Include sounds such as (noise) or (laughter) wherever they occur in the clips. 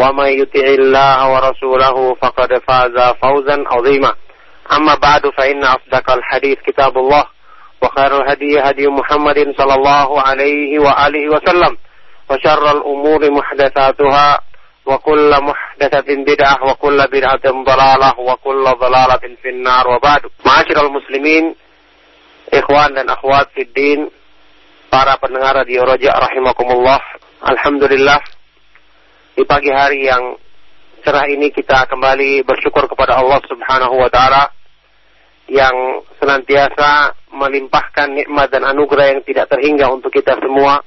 ومن يطع الله ورسوله فقد فاز فوزا عظيما. أما بعد فإن أصدق الحديث كتاب الله وخير الهدي هدي محمد صلى الله عليه وآله وسلم وشر الأمور محدثاتها وكل محدثة بدعة وكل بدعة ضلالة وكل ضلالة في النار وبعد. معاشر المسلمين إخوان akhwat في الدين para pendengar radio Roja rahimakumullah Alhamdulillah di pagi hari yang cerah ini kita kembali bersyukur kepada Allah Subhanahu wa taala yang senantiasa melimpahkan nikmat dan anugerah yang tidak terhingga untuk kita semua.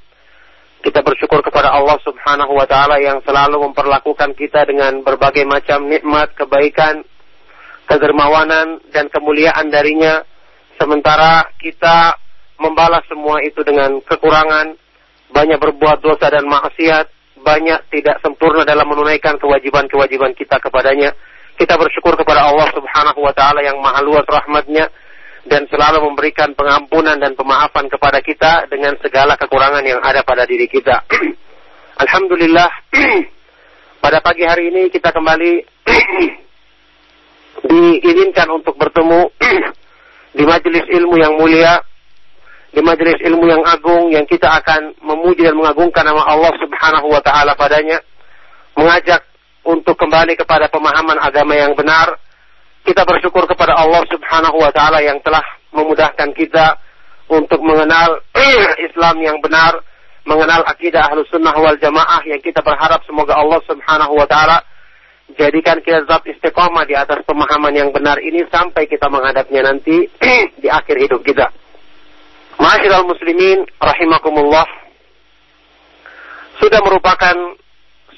Kita bersyukur kepada Allah Subhanahu wa taala yang selalu memperlakukan kita dengan berbagai macam nikmat, kebaikan, kedermawanan dan kemuliaan darinya sementara kita membalas semua itu dengan kekurangan, banyak berbuat dosa dan maksiat, banyak tidak sempurna dalam menunaikan kewajiban-kewajiban kita kepadanya. Kita bersyukur kepada Allah Subhanahu wa taala yang maha luas rahmatnya dan selalu memberikan pengampunan dan pemaafan kepada kita dengan segala kekurangan yang ada pada diri kita. (clears throat) Alhamdulillah (clears throat) pada pagi hari ini kita kembali (clears throat) diizinkan untuk bertemu di majelis ilmu yang mulia di majelis ilmu yang agung yang kita akan memuji dan mengagungkan nama Allah Subhanahu wa taala padanya mengajak untuk kembali kepada pemahaman agama yang benar kita bersyukur kepada Allah Subhanahu wa taala yang telah memudahkan kita untuk mengenal (clears throat) Islam yang benar mengenal akidah Ahlus Sunnah wal Jamaah yang kita berharap semoga Allah Subhanahu wa taala jadikan kita tetap istiqomah di atas pemahaman yang benar ini sampai kita menghadapnya nanti (clears throat) di akhir hidup kita. Ma'asyiral muslimin rahimakumullah. Sudah merupakan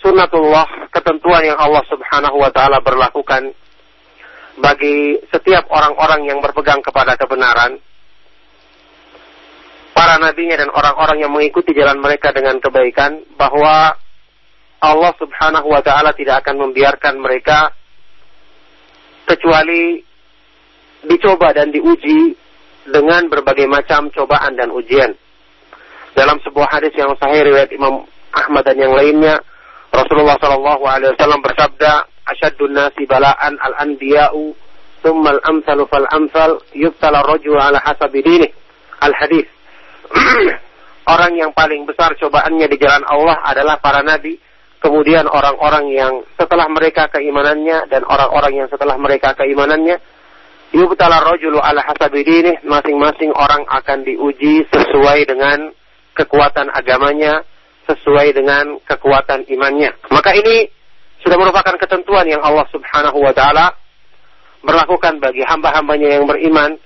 sunnatullah, ketentuan yang Allah Subhanahu wa taala berlakukan bagi setiap orang-orang yang berpegang kepada kebenaran. Para nabinya dan orang-orang yang mengikuti jalan mereka dengan kebaikan bahwa Allah Subhanahu wa taala tidak akan membiarkan mereka kecuali dicoba dan diuji dengan berbagai macam cobaan dan ujian. Dalam sebuah hadis yang sahih riwayat Imam Ahmad dan yang lainnya, Rasulullah Shallallahu Alaihi Wasallam bersabda, "Asyadun nasi balaan al anbiya'u, thumma al amsalu fal amsal, yubtala rajul ala hasabi dinih." Al hadis. (clears throat) orang yang paling besar cobaannya di jalan Allah adalah para nabi, kemudian orang-orang yang setelah mereka keimanannya dan orang-orang yang setelah mereka keimanannya yubtala rajulu ala hasabi dinih, masing-masing orang akan diuji sesuai dengan kekuatan agamanya, sesuai dengan kekuatan imannya. Maka ini sudah merupakan ketentuan yang Allah Subhanahu wa taala berlakukan bagi hamba-hambanya yang beriman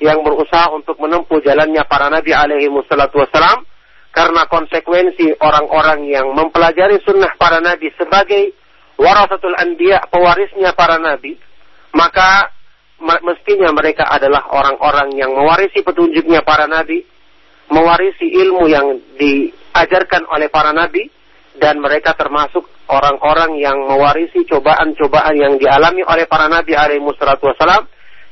yang berusaha untuk menempuh jalannya para nabi alaihi wassalatu wassalam karena konsekuensi orang-orang yang mempelajari sunnah para nabi sebagai warasatul anbiya pewarisnya para nabi maka mestinya mereka adalah orang-orang yang mewarisi petunjuknya para nabi, mewarisi ilmu yang diajarkan oleh para nabi, dan mereka termasuk orang-orang yang mewarisi cobaan-cobaan yang dialami oleh para nabi alaihi wassalam,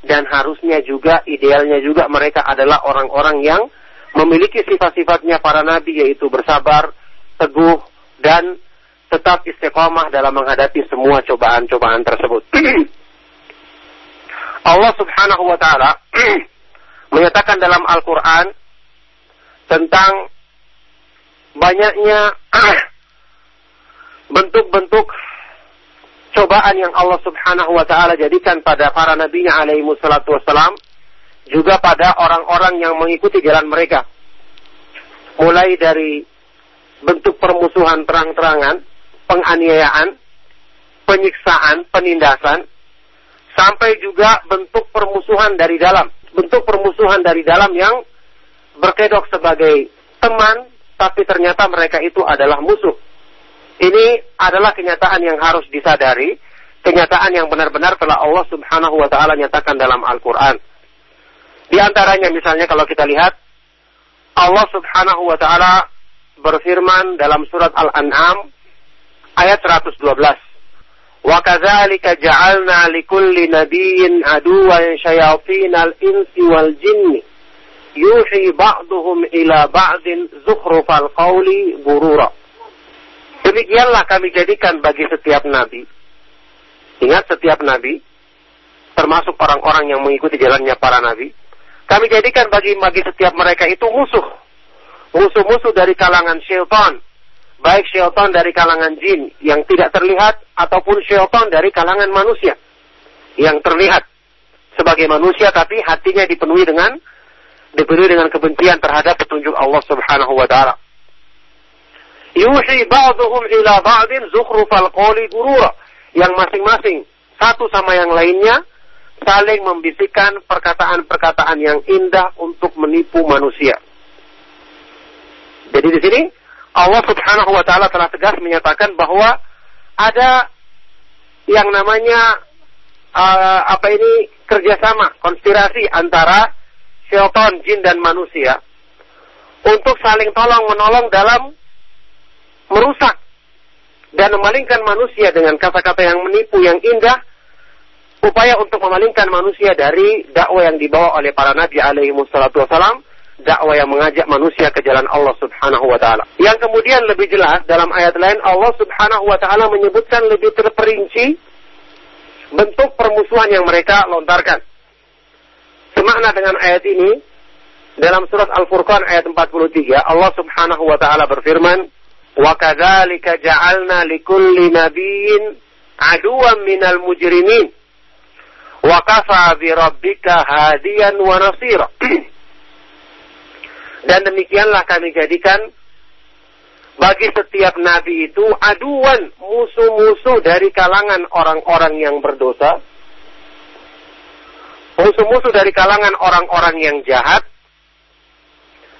dan harusnya juga, idealnya juga mereka adalah orang-orang yang memiliki sifat-sifatnya para nabi, yaitu bersabar, teguh, dan tetap istiqomah dalam menghadapi semua cobaan-cobaan tersebut. (clears throat) Allah Subhanahu wa taala (clears throat) menyatakan dalam Al-Qur'an tentang banyaknya (clears throat) bentuk-bentuk cobaan yang Allah Subhanahu wa taala jadikan pada para nabinya alaihi wassalatu wassalam juga pada orang-orang yang mengikuti jalan mereka. Mulai dari bentuk permusuhan terang-terangan, penganiayaan, penyiksaan, penindasan, sampai juga bentuk permusuhan dari dalam. Bentuk permusuhan dari dalam yang berkedok sebagai teman, tapi ternyata mereka itu adalah musuh. Ini adalah kenyataan yang harus disadari, kenyataan yang benar-benar telah Allah Subhanahu wa taala nyatakan dalam Al-Qur'an. Di antaranya misalnya kalau kita lihat Allah Subhanahu wa taala berfirman dalam surat Al-An'am ayat 112. Ja'alna likulli nabiyyin aduwwan syayatinal insi wal jinni yuhi ba'duhum ila ba'din zukhrufal qawli gurura. Demikianlah kami jadikan bagi setiap nabi. Ingat setiap nabi, termasuk orang-orang yang mengikuti jalannya para nabi. Kami jadikan bagi bagi setiap mereka itu musuh. Musuh-musuh dari kalangan syaitan. Baik syaitan dari kalangan jin yang tidak terlihat ataupun syaitan dari kalangan manusia yang terlihat sebagai manusia tapi hatinya dipenuhi dengan dipenuhi dengan kebencian terhadap petunjuk Allah Subhanahu wa taala yuhi ba'duhum ila ba'din zukhrufal qawli gurura. Yang masing-masing satu sama yang lainnya saling membisikkan perkataan-perkataan yang indah untuk menipu manusia. Jadi di sini Allah Subhanahu wa taala telah tegas menyatakan bahwa ada yang namanya uh, apa ini kerjasama konspirasi antara syaitan, jin dan manusia untuk saling tolong menolong dalam merusak dan memalingkan manusia dengan kata-kata yang menipu yang indah upaya untuk memalingkan manusia dari dakwah yang dibawa oleh para nabi alaihi wassalam dakwah yang mengajak manusia ke jalan Allah Subhanahu wa taala. Yang kemudian lebih jelas dalam ayat lain Allah Subhanahu wa taala menyebutkan lebih terperinci bentuk permusuhan yang mereka lontarkan. Semakna dengan ayat ini dalam surat Al-Furqan ayat 43 Allah Subhanahu wa taala berfirman, "Wa kadzalika ja'alna likulli nabiyyin aduwan minal mujrimin." Wa kafa bi rabbika hadiyan wa nasira. (clears throat) dan demikianlah kami jadikan bagi setiap nabi itu aduan musuh-musuh dari kalangan orang-orang yang berdosa musuh-musuh dari kalangan orang-orang yang jahat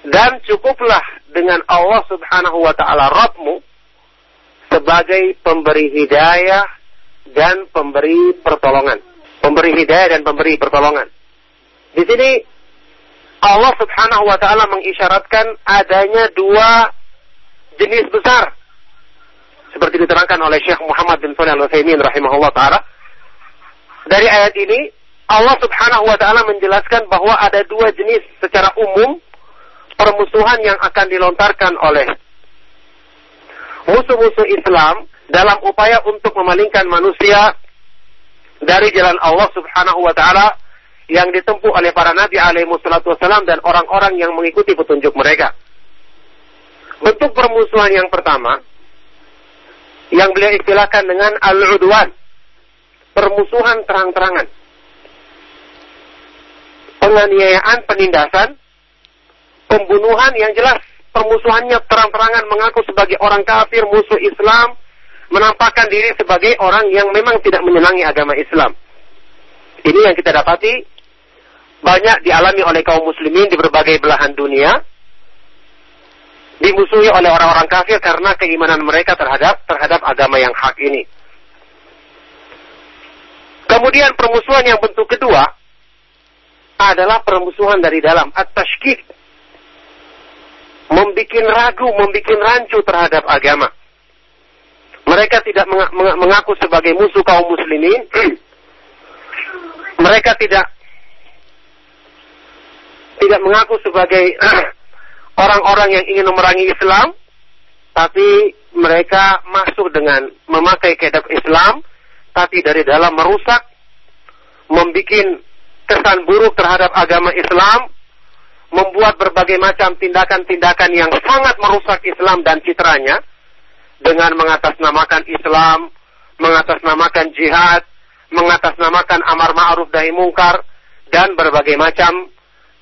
dan cukuplah dengan Allah Subhanahu wa taala Rabbmu sebagai pemberi hidayah dan pemberi pertolongan. Pemberi hidayah dan pemberi pertolongan. Di sini Allah Subhanahu wa taala mengisyaratkan adanya dua jenis besar seperti diterangkan oleh Syekh Muhammad bin Shalih Al-Utsaimin rahimahullah taala. Dari ayat ini Allah Subhanahu wa taala menjelaskan bahwa ada dua jenis secara umum permusuhan yang akan dilontarkan oleh musuh-musuh Islam dalam upaya untuk memalingkan manusia dari jalan Allah Subhanahu wa taala yang ditempuh oleh para nabi alaihi wassalam dan orang-orang yang mengikuti petunjuk mereka. Bentuk permusuhan yang pertama yang beliau istilahkan dengan al-udwan, permusuhan terang-terangan. Penganiayaan, penindasan pembunuhan yang jelas permusuhannya terang-terangan mengaku sebagai orang kafir, musuh Islam, menampakkan diri sebagai orang yang memang tidak menyenangi agama Islam. Ini yang kita dapati banyak dialami oleh kaum muslimin di berbagai belahan dunia, dimusuhi oleh orang-orang kafir karena keimanan mereka terhadap terhadap agama yang hak ini. Kemudian permusuhan yang bentuk kedua adalah permusuhan dari dalam at-tashkik membuat ragu, membuat rancu terhadap agama. Mereka tidak mengaku sebagai musuh kaum muslimin. (clears throat) Mereka tidak tidak mengaku sebagai (clears throat) orang-orang yang ingin memerangi Islam, tapi mereka masuk dengan memakai kedap Islam, tapi dari dalam merusak, membuat kesan buruk terhadap agama Islam, membuat berbagai macam tindakan-tindakan yang sangat merusak Islam dan citranya dengan mengatasnamakan Islam, mengatasnamakan jihad, mengatasnamakan amar ma'ruf nahi mungkar, dan berbagai macam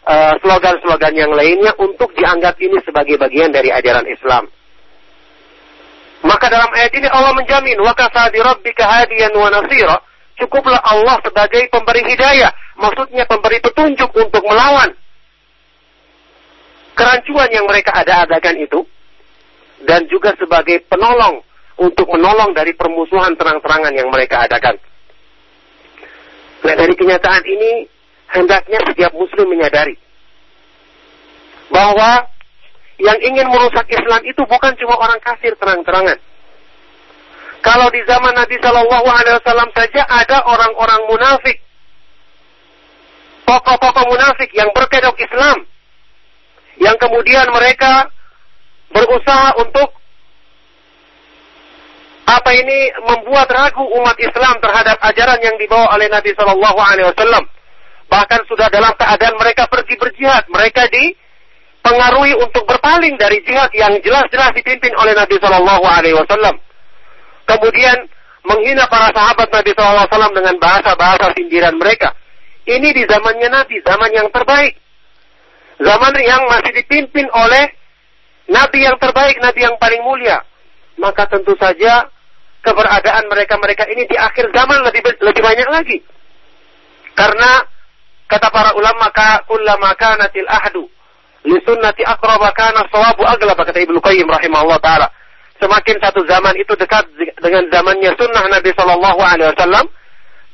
uh, slogan-slogan yang lainnya untuk dianggap ini sebagai bagian dari ajaran Islam. Maka dalam ayat ini Allah menjamin wa kafa. Cukuplah Allah sebagai pemberi hidayah, maksudnya pemberi petunjuk untuk melawan kerancuan yang mereka ada-adakan itu dan juga sebagai penolong untuk menolong dari permusuhan terang-terangan yang mereka adakan. Nah dari kenyataan ini hendaknya setiap muslim menyadari bahwa yang ingin merusak Islam itu bukan cuma orang kafir terang-terangan. Kalau di zaman Nabi Shallallahu Alaihi Wasallam saja ada orang-orang munafik, tokoh-tokoh munafik yang berkedok Islam, yang kemudian mereka berusaha untuk apa ini membuat ragu umat Islam terhadap ajaran yang dibawa oleh Nabi Shallallahu Alaihi Wasallam. Bahkan sudah dalam keadaan mereka pergi berjihad, mereka dipengaruhi untuk berpaling dari jihad yang jelas-jelas dipimpin oleh Nabi Shallallahu Alaihi Wasallam. Kemudian menghina para sahabat Nabi Shallallahu Alaihi Wasallam dengan bahasa-bahasa sindiran mereka. Ini di zamannya Nabi, zaman yang terbaik. Zaman yang masih dipimpin oleh Nabi yang terbaik, Nabi yang paling mulia. Maka tentu saja keberadaan mereka-mereka ini di akhir zaman lebih lebih banyak lagi. Karena kata para ulama kullama kanatil ahdu li sunnati aqraba kana sawabu aglab kata Ibnu Qayyim rahimahullah taala. Semakin satu zaman itu dekat dengan zamannya sunnah Nabi Shallallahu alaihi wasallam,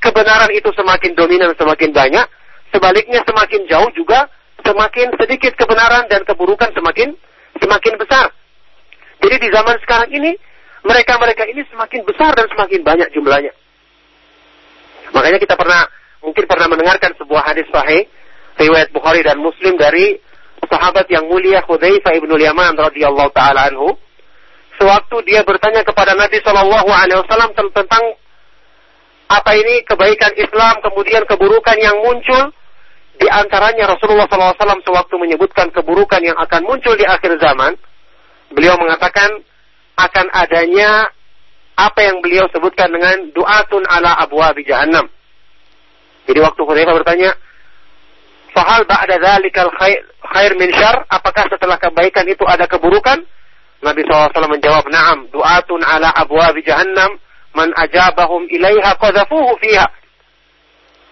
kebenaran itu semakin dominan, semakin banyak. Sebaliknya semakin jauh juga semakin sedikit kebenaran dan keburukan semakin semakin besar. Jadi di zaman sekarang ini mereka-mereka ini semakin besar dan semakin banyak jumlahnya. Makanya kita pernah mungkin pernah mendengarkan sebuah hadis sahih riwayat Bukhari dan Muslim dari sahabat yang mulia Hudzaifah ibnu Yaman radhiyallahu taala anhu. Sewaktu dia bertanya kepada Nabi Shallallahu alaihi wasallam tentang apa ini kebaikan Islam, kemudian keburukan yang muncul, di antaranya Rasulullah SAW sewaktu menyebutkan keburukan yang akan muncul di akhir zaman, beliau mengatakan akan adanya apa yang beliau sebutkan dengan du'atun ala abwa jahannam. Jadi waktu Hudzaifah bertanya, "Fahal ba'da dzalikal khair, khair min syar?" Apakah setelah kebaikan itu ada keburukan? Nabi SAW menjawab, "Na'am, du'atun ala abwa bi jahannam, man ajabahum ilaiha qadhafuhu fiha."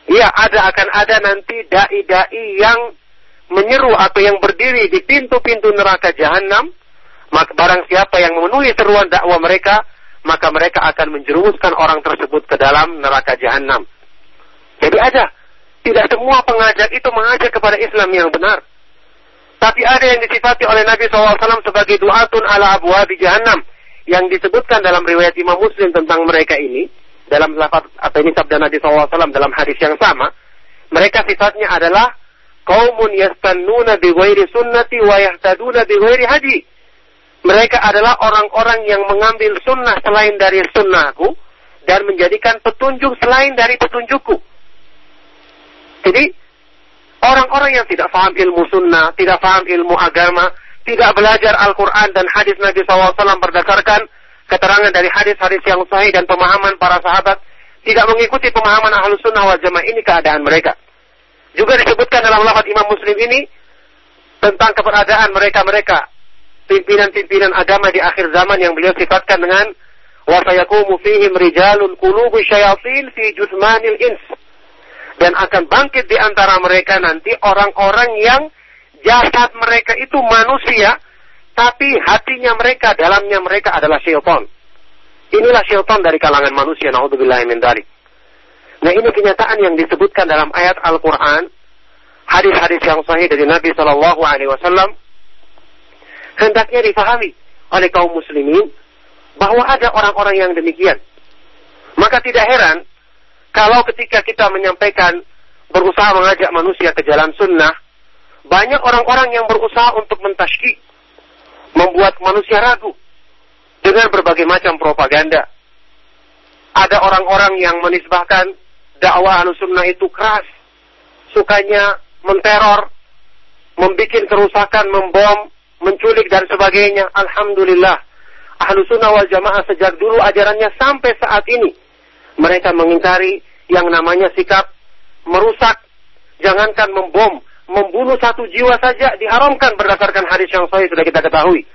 Iya, ada akan ada nanti dai-dai yang menyeru atau yang berdiri di pintu-pintu neraka jahanam maka barang siapa yang memenuhi seruan dakwah mereka, maka mereka akan menjerumuskan orang tersebut ke dalam neraka jahanam. Jadi ada, tidak semua pengajak itu mengajak kepada Islam yang benar. Tapi ada yang disifati oleh Nabi SAW sebagai duatun ala abu di jahannam. Yang disebutkan dalam riwayat Imam Muslim tentang mereka ini. Dalam lafaz atau ini sabda Nabi SAW dalam hadis yang sama. Mereka sifatnya adalah kaumun yastannuna bi ghairi sunnati wa yahtaduna bi ghairi hadi mereka adalah orang-orang yang mengambil sunnah selain dari sunnahku dan menjadikan petunjuk selain dari petunjukku. Jadi orang-orang yang tidak paham ilmu sunnah, tidak paham ilmu agama, tidak belajar Al-Quran dan hadis Nabi SAW berdasarkan keterangan dari hadis-hadis yang sahih dan pemahaman para sahabat, tidak mengikuti pemahaman ahlus sunnah wal jamaah ini keadaan mereka. Juga disebutkan dalam lafaz Imam Muslim ini tentang keberadaan mereka-mereka pimpinan-pimpinan agama di akhir zaman yang beliau sifatkan dengan wa sayakumu fihim rijalun qulubu syayatin fi jusmanil ins dan akan bangkit di antara mereka nanti orang-orang yang jasad mereka itu manusia tapi hatinya mereka dalamnya mereka adalah syaitan. Inilah syaitan dari kalangan manusia naudzubillah min nah ini kenyataan yang disebutkan dalam ayat Al-Qur'an hadis-hadis yang sahih dari Nabi Shallallahu alaihi wasallam. Hendaknya difahami oleh kaum muslimin bahwa ada orang-orang yang demikian. Maka tidak heran kalau ketika kita menyampaikan berusaha mengajak manusia ke jalan sunnah, banyak orang-orang yang berusaha untuk mentashki, membuat manusia ragu dengan berbagai macam propaganda. Ada orang-orang yang menisbahkan dakwah sunnah itu keras, sukanya menteror, membuat kerusakan, membom, menculik dan sebagainya. Alhamdulillah. Ahlu sunnah wal jamaah sejak dulu ajarannya sampai saat ini. Mereka mengingkari yang namanya sikap merusak. Jangankan membom, membunuh satu jiwa saja diharamkan berdasarkan hadis yang sahih sudah kita ketahui.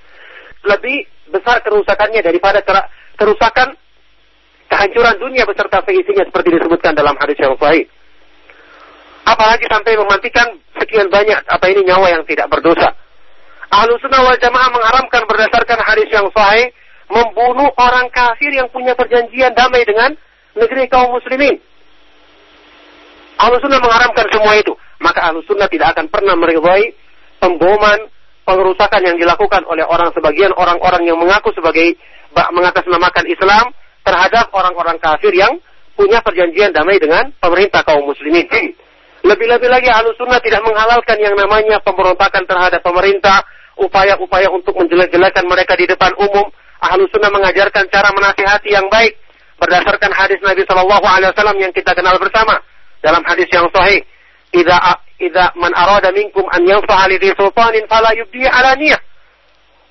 Lebih besar kerusakannya daripada kerusakan kehancuran dunia beserta seisinya seperti disebutkan dalam hadis yang sahih. Apalagi sampai mematikan sekian banyak apa ini nyawa yang tidak berdosa. Ahlu sunnah wal jamaah mengharamkan berdasarkan hadis yang sahih membunuh orang kafir yang punya perjanjian damai dengan negeri kaum muslimin. Ahlu sunnah mengharamkan semua itu. Maka ahlu sunnah tidak akan pernah meridhai pemboman, pengerusakan yang dilakukan oleh orang sebagian orang-orang yang mengaku sebagai mengatasnamakan Islam terhadap orang-orang kafir yang punya perjanjian damai dengan pemerintah kaum muslimin. Lebih-lebih lagi ahlu sunnah tidak menghalalkan yang namanya pemberontakan terhadap pemerintah, upaya-upaya untuk menjelek-jelekan mereka di depan umum. Ahlu sunnah mengajarkan cara menasihati yang baik berdasarkan hadis Nabi Shallallahu Alaihi Wasallam yang kita kenal bersama dalam hadis yang sahih. Ida ida man arada minkum an yanfa'a li sultanin fala yubdi alaniyah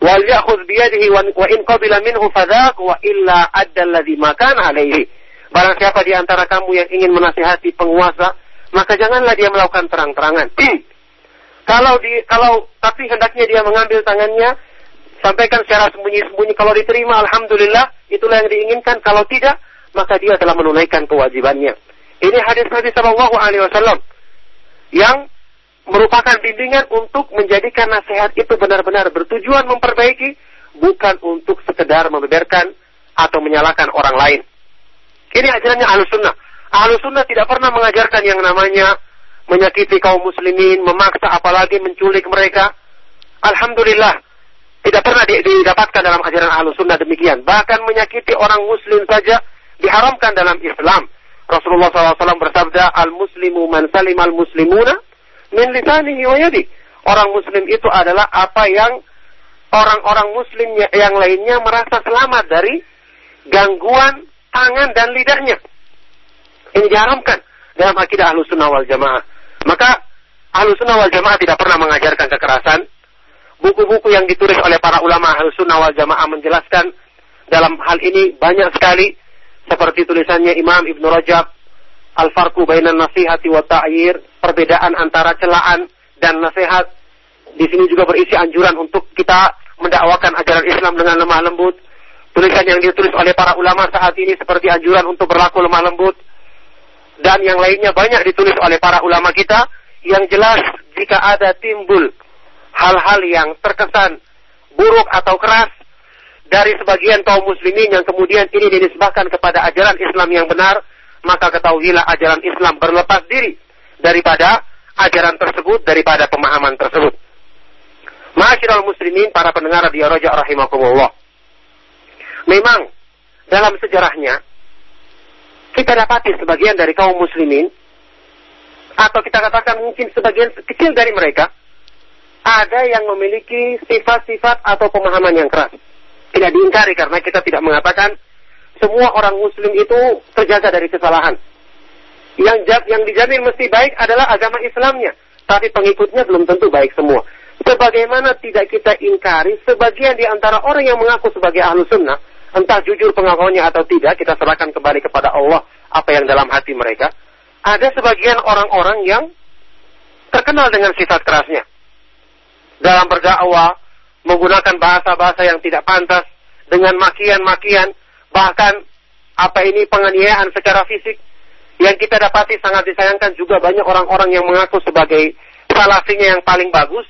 wal ya'khudh bi yadihi wa in qabila minhu fadhaq wa illa adda alladhi makan alaihi. Barang siapa di antara kamu yang ingin menasihati penguasa, maka janganlah dia melakukan terang-terangan. (clears throat) Kalau di kalau tapi hendaknya dia mengambil tangannya sampaikan secara sembunyi-sembunyi kalau diterima alhamdulillah itulah yang diinginkan kalau tidak maka dia telah menunaikan kewajibannya. Ini hadis Nabi Shallallahu alaihi wasallam yang merupakan bimbingan untuk menjadikan nasihat itu benar-benar bertujuan memperbaiki bukan untuk sekedar membeberkan atau menyalahkan orang lain. Ini ajarannya Ahlus Sunnah. Ahlus Sunnah tidak pernah mengajarkan yang namanya menyakiti kaum muslimin, memaksa apalagi menculik mereka. Alhamdulillah, tidak pernah didapatkan dalam ajaran ahlu sunnah demikian. Bahkan menyakiti orang muslim saja diharamkan dalam Islam. Rasulullah SAW bersabda, Al-muslimu man salim al-muslimuna min lisanihi wa yadi. Orang muslim itu adalah apa yang orang-orang muslim yang lainnya merasa selamat dari gangguan tangan dan lidahnya. Ini diharamkan dalam akidah ahlu sunnah wal jamaah. Maka ahlu sunnah wal jamaah tidak pernah mengajarkan kekerasan. Buku-buku yang ditulis oleh para ulama ahlu sunnah wal jamaah menjelaskan dalam hal ini banyak sekali. Seperti tulisannya Imam Ibn Rajab, Al-Farku Bainan Nasihati wa Ta'yir, perbedaan antara celaan dan nasihat. Di sini juga berisi anjuran untuk kita mendakwakan ajaran Islam dengan lemah lembut. Tulisan yang ditulis oleh para ulama saat ini seperti anjuran untuk berlaku lemah lembut dan yang lainnya banyak ditulis oleh para ulama kita yang jelas jika ada timbul hal-hal yang terkesan buruk atau keras dari sebagian kaum muslimin yang kemudian ini dinisbahkan kepada ajaran Islam yang benar, maka ketahuilah ajaran Islam berlepas diri daripada ajaran tersebut, daripada pemahaman tersebut. Masyiral muslimin, para pendengar di Raja rahimakumullah. Memang dalam sejarahnya kita dapati sebagian dari kaum muslimin atau kita katakan mungkin sebagian kecil dari mereka ada yang memiliki sifat-sifat atau pemahaman yang keras. Tidak diingkari karena kita tidak mengatakan semua orang muslim itu terjaga dari kesalahan. Yang yang dijamin mesti baik adalah agama Islamnya, tapi pengikutnya belum tentu baik semua. Sebagaimana tidak kita ingkari sebagian di antara orang yang mengaku sebagai ahlu sunnah entah jujur pengakuannya atau tidak, kita serahkan kembali kepada Allah apa yang dalam hati mereka. Ada sebagian orang-orang yang terkenal dengan sifat kerasnya. Dalam berdakwah, menggunakan bahasa-bahasa yang tidak pantas, dengan makian-makian, bahkan apa ini penganiayaan secara fisik, yang kita dapati sangat disayangkan juga banyak orang-orang yang mengaku sebagai salasinya yang paling bagus,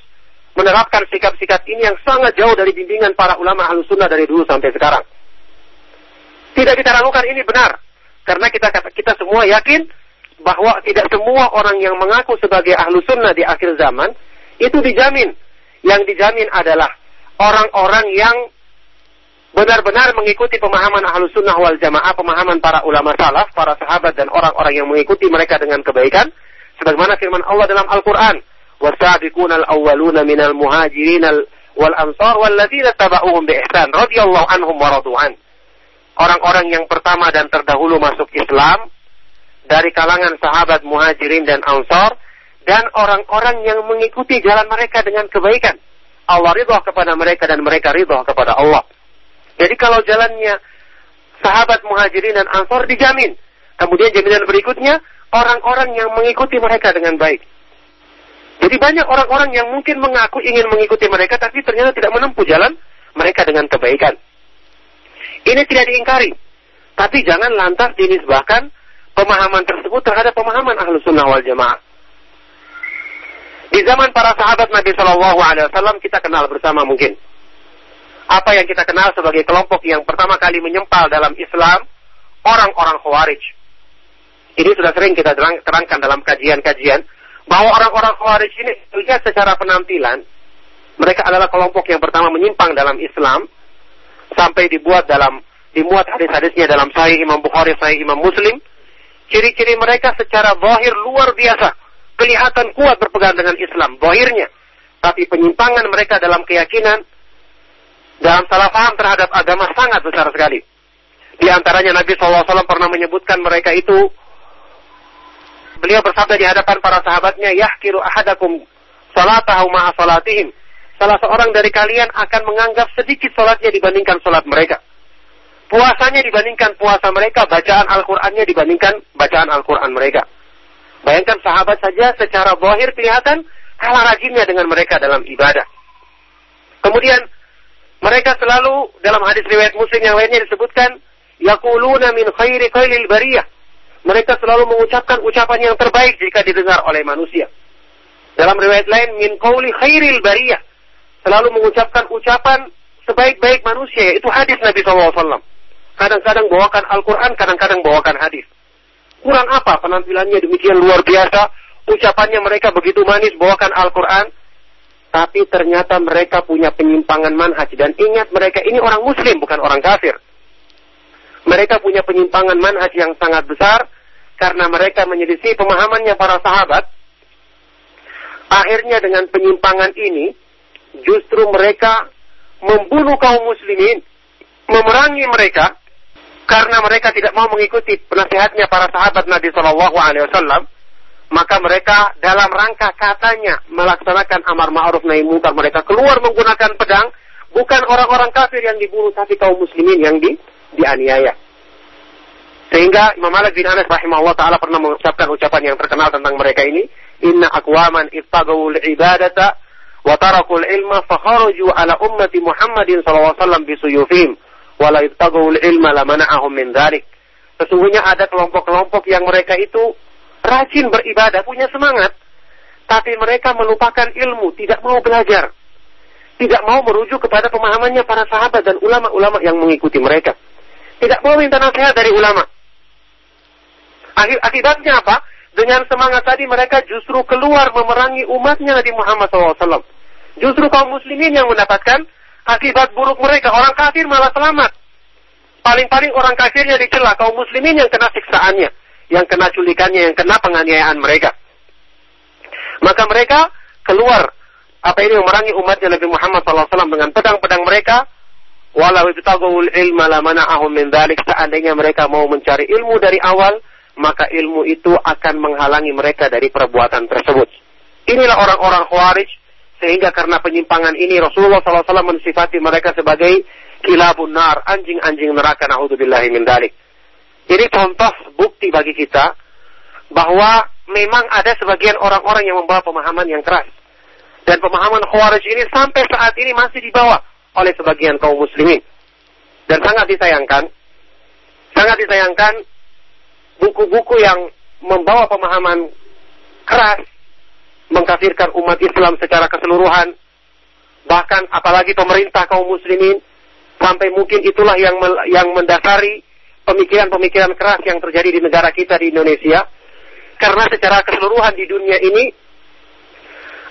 menerapkan sikap-sikap ini yang sangat jauh dari bimbingan para ulama ahlu sunnah dari dulu sampai sekarang. Tidak kita ragukan ini benar. Karena kita kita semua yakin bahwa tidak semua orang yang mengaku sebagai ahlu sunnah di akhir zaman itu dijamin. Yang dijamin adalah orang-orang yang benar-benar mengikuti pemahaman ahlu sunnah wal jamaah, pemahaman para ulama salaf, para sahabat dan orang-orang yang mengikuti mereka dengan kebaikan, sebagaimana firman Allah dalam Al-Quran, wasabiqun الْأَوَّلُونَ مِنَ الْمُهَاجِرِينَ muhajirin wal ansar walladzina tabauhum bi عَنْهُمْ radhiyallahu. Orang-orang yang pertama dan terdahulu masuk Islam dari kalangan sahabat muhajirin dan ansar dan orang-orang yang mengikuti jalan mereka dengan kebaikan. Allah ridho kepada mereka dan mereka ridho kepada Allah. Jadi kalau jalannya sahabat muhajirin dan ansor dijamin. Kemudian jaminan berikutnya, orang-orang yang mengikuti mereka dengan baik. Jadi banyak orang-orang yang mungkin mengaku ingin mengikuti mereka, tapi ternyata tidak menempuh jalan mereka dengan kebaikan. Ini tidak diingkari. Tapi jangan lantas dinisbahkan pemahaman tersebut terhadap pemahaman ahlu sunnah wal jamaah. Di zaman para sahabat Nabi Shallallahu Alaihi Wasallam kita kenal bersama mungkin apa yang kita kenal sebagai kelompok yang pertama kali menyempal dalam Islam orang-orang Khawarij. Ini sudah sering kita terangkan dalam kajian-kajian bahwa orang-orang Khawarij ini lihat secara penampilan mereka adalah kelompok yang pertama menyimpang dalam Islam sampai dibuat dalam dimuat hadis-hadisnya dalam Sahih Imam Bukhari, Sahih Imam Muslim. Ciri-ciri mereka secara zahir luar biasa kelihatan kuat berpegang dengan Islam, zahirnya. Tapi penyimpangan mereka dalam keyakinan, dalam salah paham terhadap agama sangat besar sekali. Di antaranya Nabi SAW pernah menyebutkan mereka itu, beliau bersabda di hadapan para sahabatnya, Yahkiru ahadakum salatahu ma'a salatihim. Salah seorang dari kalian akan menganggap sedikit salatnya dibandingkan salat mereka. Puasanya dibandingkan puasa mereka, bacaan Al-Qur'annya dibandingkan bacaan Al-Qur'an mereka. Bayangkan sahabat saja secara zahir kelihatan kalah rajinnya dengan mereka dalam ibadah. Kemudian mereka selalu dalam hadis riwayat Muslim yang lainnya disebutkan yaquluna min khairi khairil bariyah. Mereka selalu mengucapkan ucapan yang terbaik jika didengar oleh manusia. Dalam riwayat lain min qauli khairil bariyah. Selalu mengucapkan ucapan sebaik-baik manusia yaitu hadis Nabi SAW. Kadang-kadang bawakan Al-Quran, kadang-kadang bawakan hadis. Kurang apa penampilannya demikian luar biasa, ucapannya mereka begitu manis bawakan Al-Quran, tapi ternyata mereka punya penyimpangan manhaj dan ingat mereka ini orang muslim bukan orang kafir. Mereka punya penyimpangan manhaj yang sangat besar karena mereka menyelisih pemahamannya para sahabat. Akhirnya dengan penyimpangan ini justru mereka membunuh kaum muslimin, memerangi mereka karena mereka tidak mau mengikuti penasihatnya para sahabat Nabi Shallallahu Alaihi Wasallam, maka mereka dalam rangka katanya melaksanakan amar ma'ruf nahi munkar mereka keluar menggunakan pedang, bukan orang-orang kafir yang dibunuh tapi kaum muslimin yang di, dianiaya. Sehingga Imam Malik bin Anas rahimahullah taala pernah mengucapkan ucapan yang terkenal tentang mereka ini, "Inna aqwaman ittaqul ibadata wa tarakul ilma fakharaju ala ummati Muhammadin sallallahu alaihi wasallam bisuyufihim." Wala ilma lamana'ahum min dhalik. Sesungguhnya ada kelompok-kelompok yang mereka itu rajin beribadah, punya semangat, tapi mereka melupakan ilmu, tidak mau belajar. Tidak mau merujuk kepada pemahamannya para sahabat dan ulama-ulama yang mengikuti mereka. Tidak mau minta nasihat dari ulama. Akibatnya apa? Dengan semangat tadi mereka justru keluar memerangi umatnya Nabi Muhammad SAW. Justru kaum muslimin yang mendapatkan akibat buruk mereka. Orang kafir malah selamat. Paling-paling orang kafirnya dicela, kaum muslimin yang kena siksaannya, yang kena culikannya, yang kena penganiayaan mereka. Maka mereka keluar apa ini memerangi umatnya Nabi Muhammad SAW dengan pedang-pedang mereka. Walau itu ilma la mana'ahum min dhalik. Seandainya mereka mau mencari ilmu dari awal, maka ilmu itu akan menghalangi mereka dari perbuatan tersebut. Inilah orang-orang khawarij sehingga karena penyimpangan ini Rasulullah SAW mensifati mereka sebagai kilabun nar, anjing-anjing neraka naudzubillahi min dalik. Ini contoh bukti bagi kita bahwa memang ada sebagian orang-orang yang membawa pemahaman yang keras. Dan pemahaman Khawarij ini sampai saat ini masih dibawa oleh sebagian kaum muslimin. Dan sangat disayangkan, sangat disayangkan buku-buku yang membawa pemahaman keras mengkafirkan umat Islam secara keseluruhan, bahkan apalagi pemerintah kaum muslimin, sampai mungkin itulah yang yang mendasari pemikiran-pemikiran keras yang terjadi di negara kita di Indonesia. Karena secara keseluruhan di dunia ini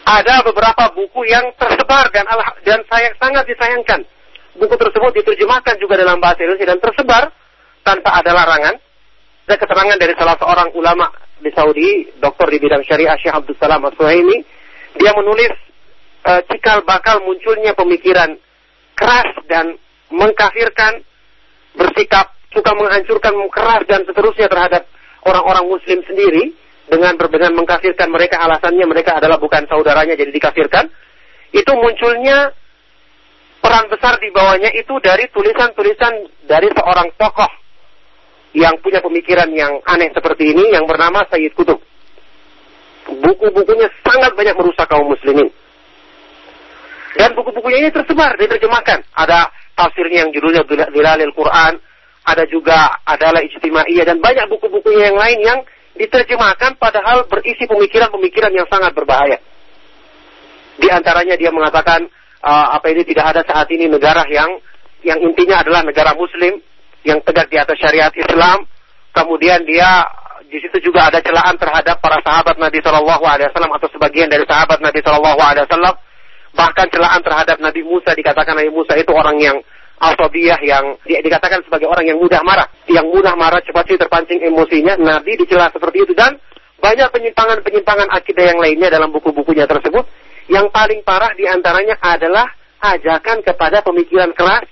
ada beberapa buku yang tersebar dan dan saya sangat disayangkan. Buku tersebut diterjemahkan juga dalam bahasa Indonesia dan tersebar tanpa ada larangan. Ada keterangan dari salah seorang ulama di Saudi, dokter di bidang syariah Syekh Abdul Salam As-Suhaimi, dia menulis e, cikal bakal munculnya pemikiran keras dan mengkafirkan, bersikap suka menghancurkan keras dan seterusnya terhadap orang-orang muslim sendiri dengan dengan mengkafirkan mereka. Alasannya mereka adalah bukan saudaranya jadi dikafirkan. Itu munculnya peran besar di bawahnya itu dari tulisan-tulisan dari seorang tokoh yang punya pemikiran yang aneh seperti ini yang bernama Sayyid Kutub. Buku-bukunya sangat banyak merusak kaum muslimin. Dan buku-bukunya ini tersebar, diterjemahkan. Ada tafsirnya yang judulnya Zilalil Quran, ada juga adalah Ijtimaiyah dan banyak buku-bukunya yang lain yang diterjemahkan padahal berisi pemikiran-pemikiran yang sangat berbahaya. Di antaranya dia mengatakan uh, apa ini tidak ada saat ini negara yang yang intinya adalah negara muslim yang tegak di atas syariat Islam. Kemudian dia di situ juga ada celaan terhadap para sahabat Nabi Shallallahu Alaihi Wasallam atau sebagian dari sahabat Nabi Shallallahu Alaihi Wasallam. Bahkan celaan terhadap Nabi Musa dikatakan Nabi Musa itu orang yang asobiyah yang di, dikatakan sebagai orang yang mudah marah, yang mudah marah cepat sih terpancing emosinya. Nabi dicela seperti itu dan banyak penyimpangan-penyimpangan akidah yang lainnya dalam buku-bukunya tersebut yang paling parah di antaranya adalah ajakan kepada pemikiran keras,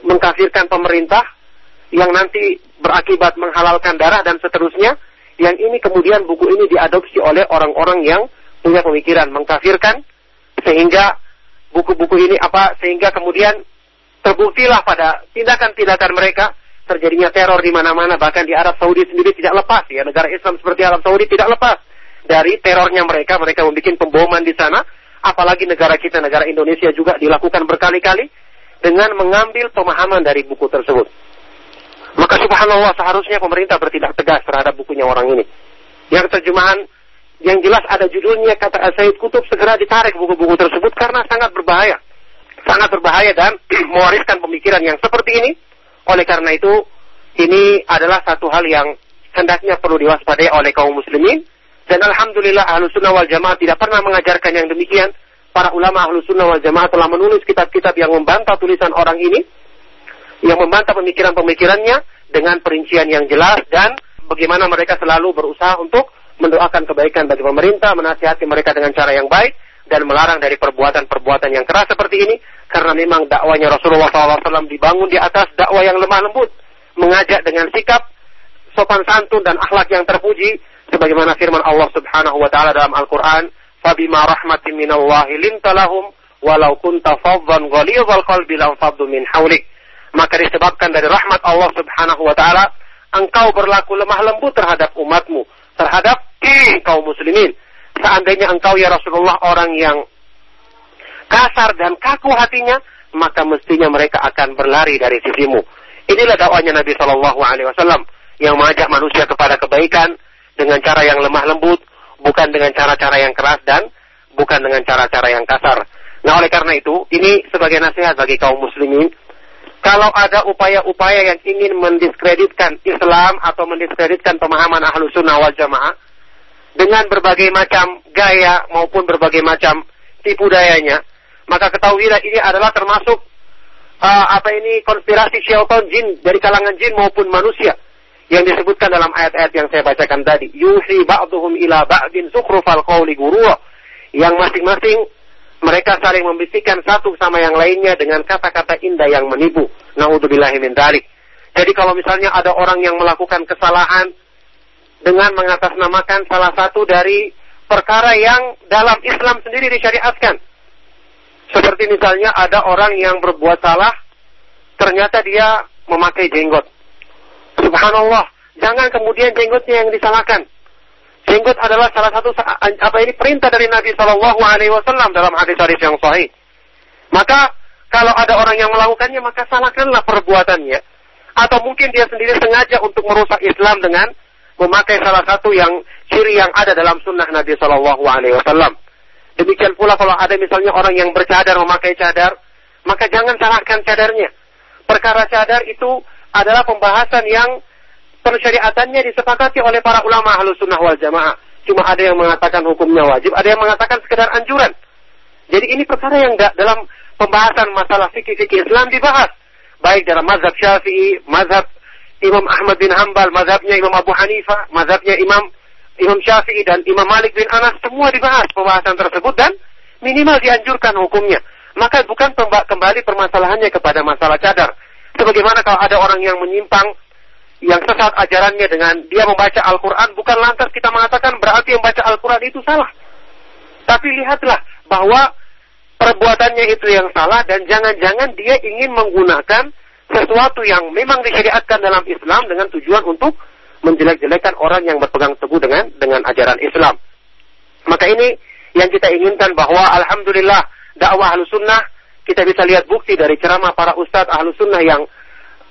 mengkafirkan pemerintah, yang nanti berakibat menghalalkan darah dan seterusnya. Yang ini kemudian buku ini diadopsi oleh orang-orang yang punya pemikiran mengkafirkan, sehingga buku-buku ini apa sehingga kemudian terbuktilah pada tindakan-tindakan mereka terjadinya teror di mana-mana bahkan di Arab Saudi sendiri tidak lepas ya negara Islam seperti Arab Saudi tidak lepas dari terornya mereka mereka membuat pemboman di sana apalagi negara kita, negara Indonesia juga dilakukan berkali-kali dengan mengambil pemahaman dari buku tersebut. Maka subhanallah seharusnya pemerintah bertindak tegas terhadap bukunya orang ini. Yang terjemahan yang jelas ada judulnya kata Said Kutub segera ditarik buku-buku tersebut karena sangat berbahaya. Sangat berbahaya dan (clears throat) mewariskan pemikiran yang seperti ini. Oleh karena itu, ini adalah satu hal yang hendaknya perlu diwaspadai oleh kaum muslimin dan Alhamdulillah Ahlu Sunnah wal Jamaah tidak pernah mengajarkan yang demikian. Para ulama Ahlu Sunnah wal Jamaah telah menulis kitab-kitab yang membantah tulisan orang ini. Yang membantah pemikiran-pemikirannya dengan perincian yang jelas dan bagaimana mereka selalu berusaha untuk mendoakan kebaikan bagi pemerintah, menasihati mereka dengan cara yang baik, dan melarang dari perbuatan-perbuatan yang keras seperti ini, karena memang dakwanya Rasulullah SAW dibangun di atas dakwah yang lemah lembut, mengajak dengan sikap sopan santun dan akhlak yang terpuji, sebagaimana firman Allah Subhanahu wa taala dalam Al-Qur'an, "Fabima rahmatin minallahi lintalahum walau kunta faddan ghalidhal qalbi lam min hawlik." Maka disebabkan dari rahmat Allah Subhanahu wa taala, engkau berlaku lemah lembut terhadap umatmu, terhadap (clears throat) kaum muslimin. Seandainya engkau ya Rasulullah orang yang kasar dan kaku hatinya, maka mestinya mereka akan berlari dari sisimu. Inilah dakwanya Nabi Shallallahu Alaihi Wasallam yang mengajak manusia kepada kebaikan, dengan cara yang lemah lembut, bukan dengan cara-cara yang keras dan bukan dengan cara-cara yang kasar. Nah, oleh karena itu, ini sebagai nasihat bagi kaum muslimin, kalau ada upaya-upaya yang ingin mendiskreditkan Islam atau mendiskreditkan pemahaman ahlu sunnah wal jamaah, dengan berbagai macam gaya maupun berbagai macam tipu dayanya, maka ketahuilah ini adalah termasuk uh, apa ini konspirasi syaitan jin dari kalangan jin maupun manusia yang disebutkan dalam ayat-ayat yang saya bacakan tadi. Yusi ba'duhum ila ba'din sukhrufal qawli gurua. Yang masing-masing mereka saling membisikkan satu sama yang lainnya dengan kata-kata indah yang menipu. Dalik. Jadi kalau misalnya ada orang yang melakukan kesalahan dengan mengatasnamakan salah satu dari perkara yang dalam Islam sendiri disyariatkan. Seperti misalnya ada orang yang berbuat salah, ternyata dia memakai jenggot. Subhanallah, jangan kemudian jenggotnya yang disalahkan. Jenggot adalah salah satu apa ini perintah dari Nabi Shallallahu Alaihi Wasallam dalam hadis-hadis yang sahih. Maka kalau ada orang yang melakukannya maka salahkanlah perbuatannya. Atau mungkin dia sendiri sengaja untuk merusak Islam dengan memakai salah satu yang ciri yang ada dalam sunnah Nabi Shallallahu Alaihi Wasallam. Demikian pula kalau ada misalnya orang yang bercadar memakai cadar, maka jangan salahkan cadarnya. Perkara cadar itu adalah pembahasan yang persyariatannya disepakati oleh para ulama ahlu sunnah wal jamaah. Cuma ada yang mengatakan hukumnya wajib, ada yang mengatakan sekedar anjuran. Jadi ini perkara yang dalam pembahasan masalah fikih-fikih Islam dibahas. Baik dalam mazhab syafi'i, mazhab Imam Ahmad bin Hambal, mazhabnya Imam Abu Hanifah, mazhabnya Imam Imam Syafi'i dan Imam Malik bin Anas semua dibahas pembahasan tersebut dan minimal dianjurkan hukumnya. Maka bukan kembali permasalahannya kepada masalah cadar. Sebagaimana kalau ada orang yang menyimpang, yang sesat ajarannya dengan dia membaca Al-Quran, bukan lantas kita mengatakan berarti membaca Al-Quran itu salah. Tapi lihatlah bahwa perbuatannya itu yang salah dan jangan-jangan dia ingin menggunakan sesuatu yang memang disyariatkan dalam Islam dengan tujuan untuk menjelek-jelekan orang yang berpegang teguh dengan dengan ajaran Islam. Maka ini yang kita inginkan bahwa alhamdulillah dakwah ahlu sunnah kita bisa lihat bukti dari ceramah para ustadz ahlu sunnah yang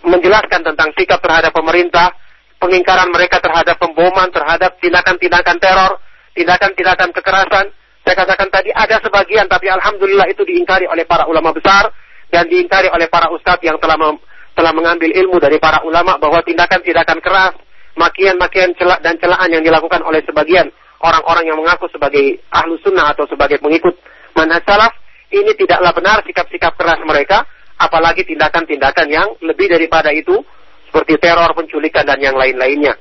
menjelaskan tentang sikap terhadap pemerintah, pengingkaran mereka terhadap pemboman, terhadap tindakan-tindakan teror, tindakan-tindakan kekerasan. Saya katakan tadi ada sebagian, tapi alhamdulillah itu diingkari oleh para ulama besar dan diingkari oleh para ustadz yang telah mem, telah mengambil ilmu dari para ulama bahwa tindakan-tindakan keras, makian-makian celak dan celaan yang dilakukan oleh sebagian orang-orang yang mengaku sebagai ahlu sunnah atau sebagai pengikut manhaj salaf ini tidaklah benar sikap-sikap keras mereka apalagi tindakan-tindakan yang lebih daripada itu seperti teror, penculikan dan yang lain-lainnya.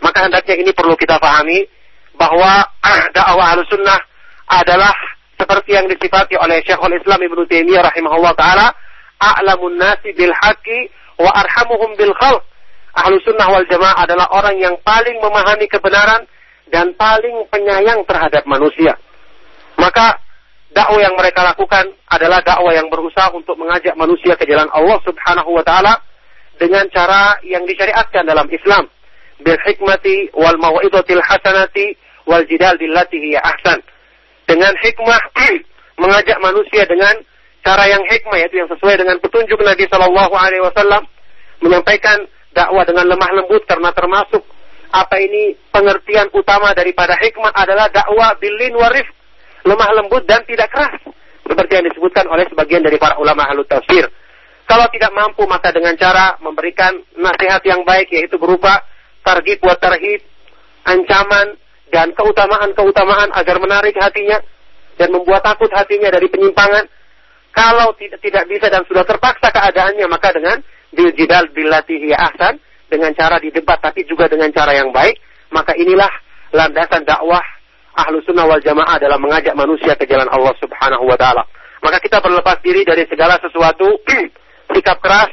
Maka hendaknya ini perlu kita pahami bahwa dakwah sunnah adalah seperti yang disifati oleh Syekhul Islam Ibnu Taimiyah rahimahullah taala, a'lamun nasi bil haqqi wa arhamuhum bil khalq. Ahlu sunnah wal jamaah adalah orang yang paling memahami kebenaran dan paling penyayang terhadap manusia. Maka dakwah yang mereka lakukan adalah dakwah yang berusaha untuk mengajak manusia ke jalan Allah Subhanahu wa taala dengan cara yang disyariatkan dalam Islam. Bil hikmati wal mau'izatil hasanati wal jidal billati hiya ahsan. Dengan hikmah (clears throat) mengajak manusia dengan cara yang hikmah yaitu yang sesuai dengan petunjuk Nabi Shallallahu alaihi wasallam menyampaikan dakwah dengan lemah lembut karena termasuk apa ini pengertian utama daripada hikmah adalah dakwah bilin warif lemah lembut dan tidak keras seperti yang disebutkan oleh sebagian dari para ulama ahlu tafsir. Kalau tidak mampu maka dengan cara memberikan nasihat yang baik yaitu berupa targib buat tarhib, ancaman dan keutamaan-keutamaan agar menarik hatinya dan membuat takut hatinya dari penyimpangan. Kalau tidak tidak bisa dan sudah terpaksa keadaannya maka dengan biljidal billatihi ahsan dengan cara didebat tapi juga dengan cara yang baik maka inilah landasan dakwah ahlu sunnah wal jamaah adalah mengajak manusia ke jalan Allah subhanahu wa ta'ala. Maka kita berlepas diri dari segala sesuatu (clears throat) sikap keras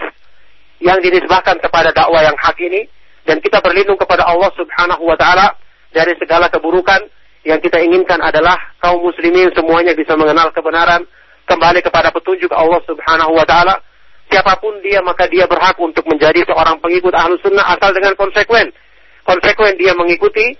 yang dinisbahkan kepada dakwah yang hak ini dan kita berlindung kepada Allah subhanahu wa ta'ala dari segala keburukan yang kita inginkan adalah kaum muslimin semuanya bisa mengenal kebenaran kembali kepada petunjuk Allah subhanahu wa ta'ala siapa pun dia maka dia berhak untuk menjadi seorang pengikut ahlu sunnah asal dengan konsekuen konsekuen dia mengikuti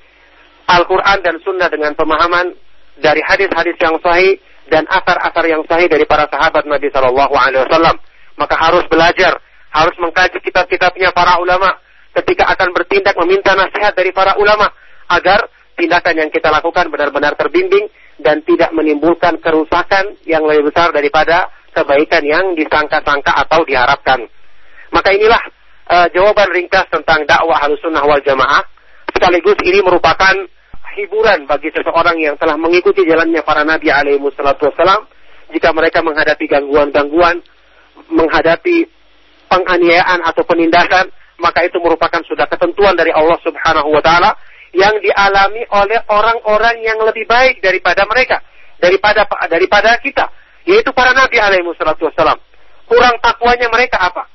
Al-Quran dan Sunnah dengan pemahaman dari hadis-hadis yang sahih dan asar-asar yang sahih dari para sahabat Nabi Shallallahu Alaihi Wasallam. Maka harus belajar, harus mengkaji kitab-kitabnya para ulama ketika akan bertindak meminta nasihat dari para ulama agar tindakan yang kita lakukan benar-benar terbimbing dan tidak menimbulkan kerusakan yang lebih besar daripada kebaikan yang disangka-sangka atau diharapkan. Maka inilah uh, jawaban ringkas tentang dakwah Ahlussunnah wal Jamaah. Sekaligus ini merupakan hiburan bagi seseorang yang telah mengikuti jalannya para nabi alaihi wassalam jika mereka menghadapi gangguan-gangguan, menghadapi penganiayaan atau penindasan, maka itu merupakan sudah ketentuan dari Allah Subhanahu wa taala yang dialami oleh orang-orang yang lebih baik daripada mereka, daripada daripada kita, yaitu para nabi alaihi wassalam. Kurang takwanya mereka apa?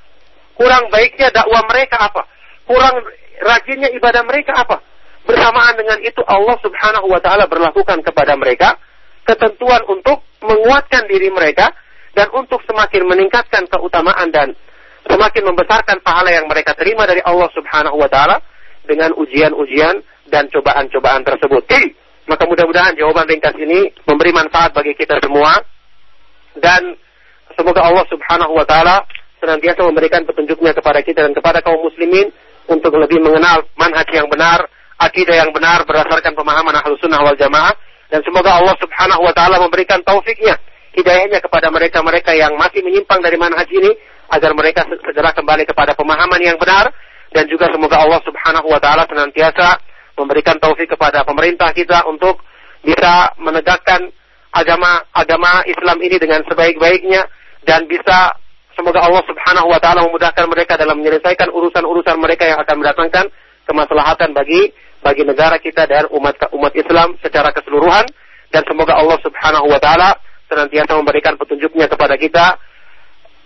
Kurang baiknya dakwah mereka apa? Kurang rajinnya ibadah mereka apa? Bersamaan dengan itu Allah Subhanahu wa taala berlakukan kepada mereka ketentuan untuk menguatkan diri mereka dan untuk semakin meningkatkan keutamaan dan semakin membesarkan pahala yang mereka terima dari Allah Subhanahu wa taala dengan ujian-ujian dan cobaan-cobaan tersebut. Maka mudah-mudahan jawaban ringkas ini memberi manfaat bagi kita semua dan semoga Allah Subhanahu wa taala senantiasa memberikan petunjuknya kepada kita dan kepada kaum muslimin untuk lebih mengenal manhaj yang benar akidah yang benar berdasarkan pemahaman ahlu sunnah wal jamaah. Dan semoga Allah subhanahu wa ta'ala memberikan taufiknya hidayahnya kepada mereka-mereka yang masih menyimpang dari manhaj ini agar mereka segera kembali kepada pemahaman yang benar. Dan juga semoga Allah subhanahu wa ta'ala senantiasa memberikan taufik kepada pemerintah kita untuk bisa menegakkan agama agama Islam ini dengan sebaik-baiknya. Dan bisa semoga Allah Subhanahu wa taala memudahkan mereka dalam menyelesaikan urusan-urusan mereka yang akan mendatangkan kemaslahatan bagi bagi negara kita dan umat umat Islam secara keseluruhan dan semoga Allah Subhanahu wa taala senantiasa memberikan petunjuknya kepada kita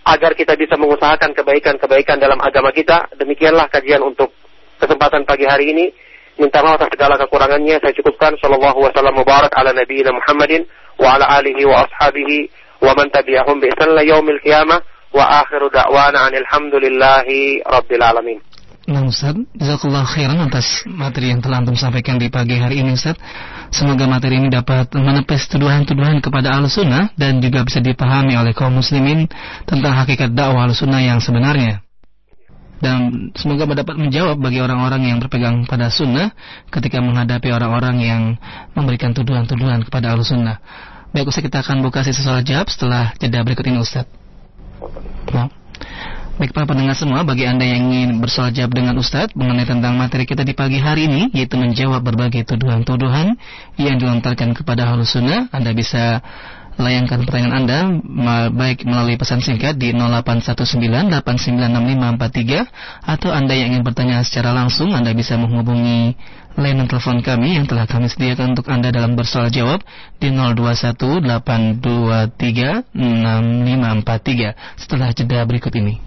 agar kita bisa mengusahakan kebaikan-kebaikan dalam agama kita. Demikianlah kajian untuk kesempatan pagi hari ini. Minta maaf atas segala kekurangannya. Saya cukupkan. Sallallahu wasallam mubarak ala nabiyina Muhammadin wa ala alihi wa ashabihi wa man tabi'ahum bi ihsan yaumil qiyamah wa akhiru da'wana anil rabbil alamin. Nah Ustaz, Jazakallah khairan atas materi yang telah Antum sampaikan di pagi hari ini Ustaz. Semoga materi ini dapat menepis tuduhan-tuduhan kepada al sunnah dan juga bisa dipahami oleh kaum muslimin tentang hakikat dakwah al sunnah yang sebenarnya. Dan semoga dapat menjawab bagi orang-orang yang berpegang pada sunnah ketika menghadapi orang-orang yang memberikan tuduhan-tuduhan kepada al sunnah. Baik Ustaz, kita akan buka soal jawab setelah jeda berikut ini Ustaz. Nah. Baik para pendengar semua, bagi Anda yang ingin bersoal jawab dengan Ustadz mengenai tentang materi kita di pagi hari ini, yaitu menjawab berbagai tuduhan-tuduhan yang dilontarkan kepada halus Anda bisa layangkan pertanyaan Anda baik melalui pesan singkat di 0819896543 atau Anda yang ingin bertanya secara langsung Anda bisa menghubungi layanan telepon kami yang telah kami sediakan untuk Anda dalam bersoal jawab di 0218236543 setelah jeda berikut ini.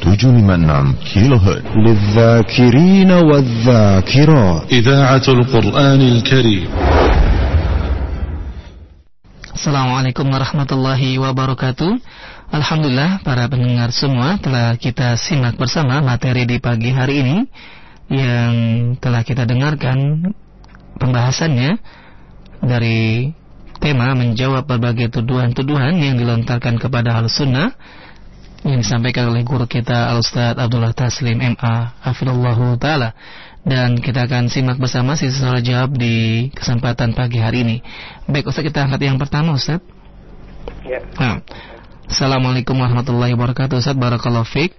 قرئ القرآن فاستمعوا له وأنصتوا وأنصتوا لعلكم ترحمون رجاء 756 كيلو هرتز للذاكرين والذاكرات إذاعة القرآن الكريم Assalamualaikum warahmatullahi wabarakatuh Alhamdulillah para pendengar semua telah kita simak bersama materi di pagi hari ini Yang telah kita dengarkan pembahasannya Dari tema menjawab berbagai tuduhan-tuduhan yang dilontarkan kepada hal sunnah yang disampaikan oleh guru kita Al-Ustaz Abdullah Taslim MA Hafidullahu Ta'ala. Dan kita akan simak bersama sisi soal jawab di kesempatan pagi hari ini. Baik Ustaz kita angkat yang pertama Ustaz. Ya. nah. Assalamualaikum warahmatullahi wabarakatuh Ustaz. Barakallahu Fik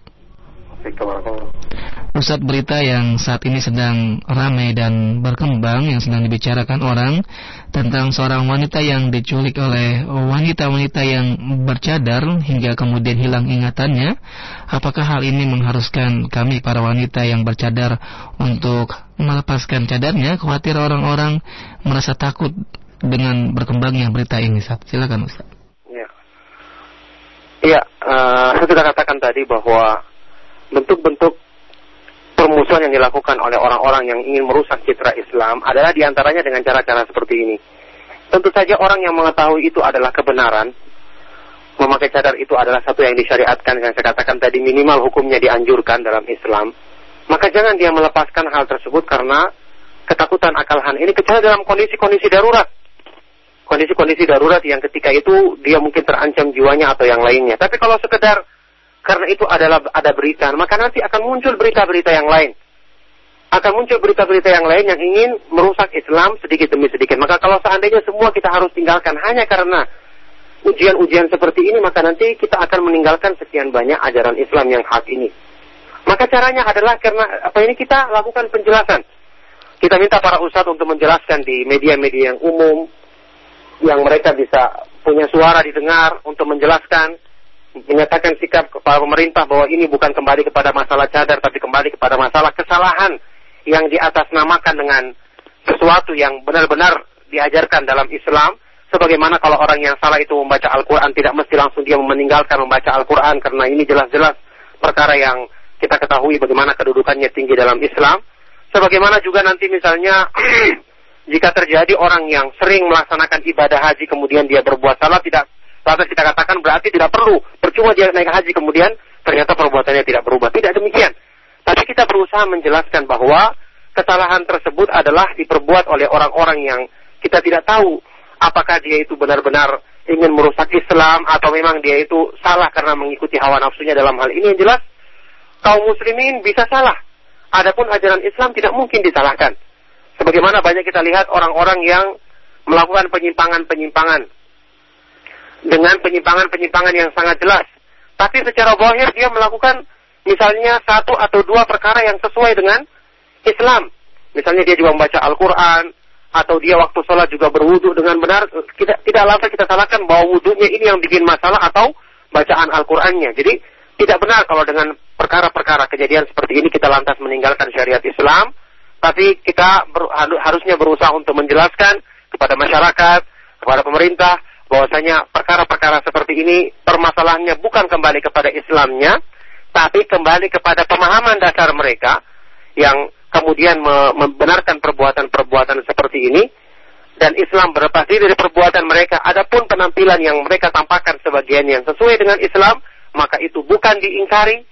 Pusat berita yang saat ini sedang ramai dan berkembang yang sedang dibicarakan orang tentang seorang wanita yang diculik oleh wanita-wanita yang bercadar hingga kemudian hilang ingatannya. Apakah hal ini mengharuskan kami para wanita yang bercadar untuk melepaskan cadarnya? Khawatir orang-orang merasa takut dengan berkembangnya berita ini. Silakan Ustaz. Ya, ya uh, saya sudah katakan tadi bahwa bentuk-bentuk permusuhan yang dilakukan oleh orang-orang yang ingin merusak citra Islam adalah di antaranya dengan cara-cara seperti ini. Tentu saja orang yang mengetahui itu adalah kebenaran, memakai cadar itu adalah satu yang disyariatkan, yang saya katakan tadi minimal hukumnya dianjurkan dalam Islam, maka jangan dia melepaskan hal tersebut karena ketakutan akalhan ini kecuali dalam kondisi-kondisi darurat. Kondisi-kondisi darurat yang ketika itu dia mungkin terancam jiwanya atau yang lainnya. Tapi kalau sekedar karena itu adalah ada berita, maka nanti akan muncul berita-berita yang lain. Akan muncul berita-berita yang lain yang ingin merusak Islam sedikit demi sedikit. Maka kalau seandainya semua kita harus tinggalkan hanya karena ujian-ujian seperti ini, maka nanti kita akan meninggalkan sekian banyak ajaran Islam yang hak ini. Maka caranya adalah karena apa ini kita lakukan penjelasan. Kita minta para ustadz untuk menjelaskan di media-media yang umum, yang mereka bisa punya suara didengar untuk menjelaskan menyatakan sikap kepada pemerintah bahwa ini bukan kembali kepada masalah cadar tapi kembali kepada masalah kesalahan yang diatasnamakan dengan sesuatu yang benar-benar diajarkan dalam Islam. Sebagaimana kalau orang yang salah itu membaca Al-Qur'an tidak mesti langsung dia meninggalkan membaca Al-Qur'an karena ini jelas-jelas perkara yang kita ketahui bagaimana kedudukannya tinggi dalam Islam. Sebagaimana juga nanti misalnya (clears throat) jika terjadi orang yang sering melaksanakan ibadah haji kemudian dia berbuat salah tidak Lantas kita katakan berarti tidak perlu. Percuma dia naik haji kemudian ternyata perbuatannya tidak berubah. Tidak demikian. Tapi kita berusaha menjelaskan bahwa kesalahan tersebut adalah diperbuat oleh orang-orang yang kita tidak tahu apakah dia itu benar-benar ingin merusak Islam atau memang dia itu salah karena mengikuti hawa nafsunya dalam hal ini yang jelas kaum muslimin bisa salah. Adapun ajaran Islam tidak mungkin disalahkan. Sebagaimana banyak kita lihat orang-orang yang melakukan penyimpangan-penyimpangan dengan penyimpangan-penyimpangan yang sangat jelas. Tapi secara zahir dia melakukan misalnya satu atau dua perkara yang sesuai dengan Islam. Misalnya dia juga membaca Al-Quran, atau dia waktu sholat juga berwudu dengan benar, tidak, tidak langsung kita salahkan bahwa wudhunya ini yang bikin masalah atau bacaan Al-Qur'annya. Jadi tidak benar kalau dengan perkara-perkara kejadian seperti ini kita lantas meninggalkan syariat Islam, tapi kita ber, harusnya berusaha untuk menjelaskan kepada masyarakat, kepada pemerintah bahwasanya perkara-perkara seperti ini permasalahannya bukan kembali kepada Islamnya, tapi kembali kepada pemahaman dasar mereka yang kemudian membenarkan perbuatan-perbuatan seperti ini dan Islam berlepas diri dari perbuatan mereka. Adapun penampilan yang mereka tampakkan sebagian yang sesuai dengan Islam, maka itu bukan diingkari,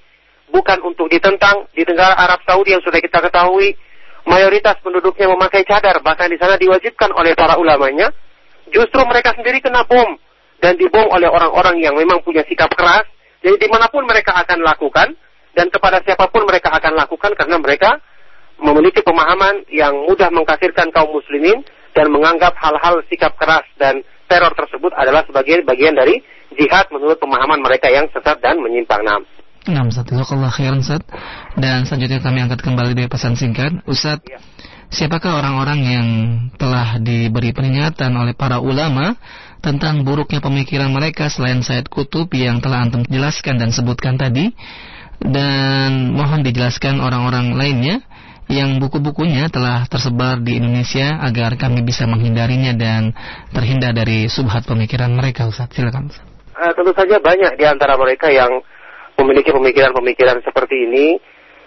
bukan untuk ditentang di negara Arab Saudi yang sudah kita ketahui mayoritas penduduknya memakai cadar, bahkan di sana diwajibkan oleh para ulamanya. Justru mereka sendiri kena bom dan dibom oleh orang-orang yang memang punya sikap keras. Jadi di mana pun mereka akan lakukan dan kepada siapa pun mereka akan lakukan karena mereka memiliki pemahaman yang mudah mengkafirkan kaum muslimin dan menganggap hal-hal sikap keras dan teror tersebut adalah sebagai bagian dari jihad menurut pemahaman mereka yang sesat dan menyimpang. Nah, Nah, Ustaz, Jazakallah khairan Ustaz. Dan selanjutnya kami angkat kembali dari pesan singkat. Ustaz, ya. Siapakah orang-orang yang telah diberi peringatan oleh para ulama tentang buruknya pemikiran mereka selain Said Kutub yang telah antum jelaskan dan sebutkan tadi? Dan mohon dijelaskan orang-orang lainnya yang buku-bukunya telah tersebar di Indonesia agar kami bisa menghindarinya dan terhindar dari subhat pemikiran mereka Ustaz. Silakan Ustaz. Uh, tentu saja banyak di antara mereka yang memiliki pemikiran-pemikiran seperti ini.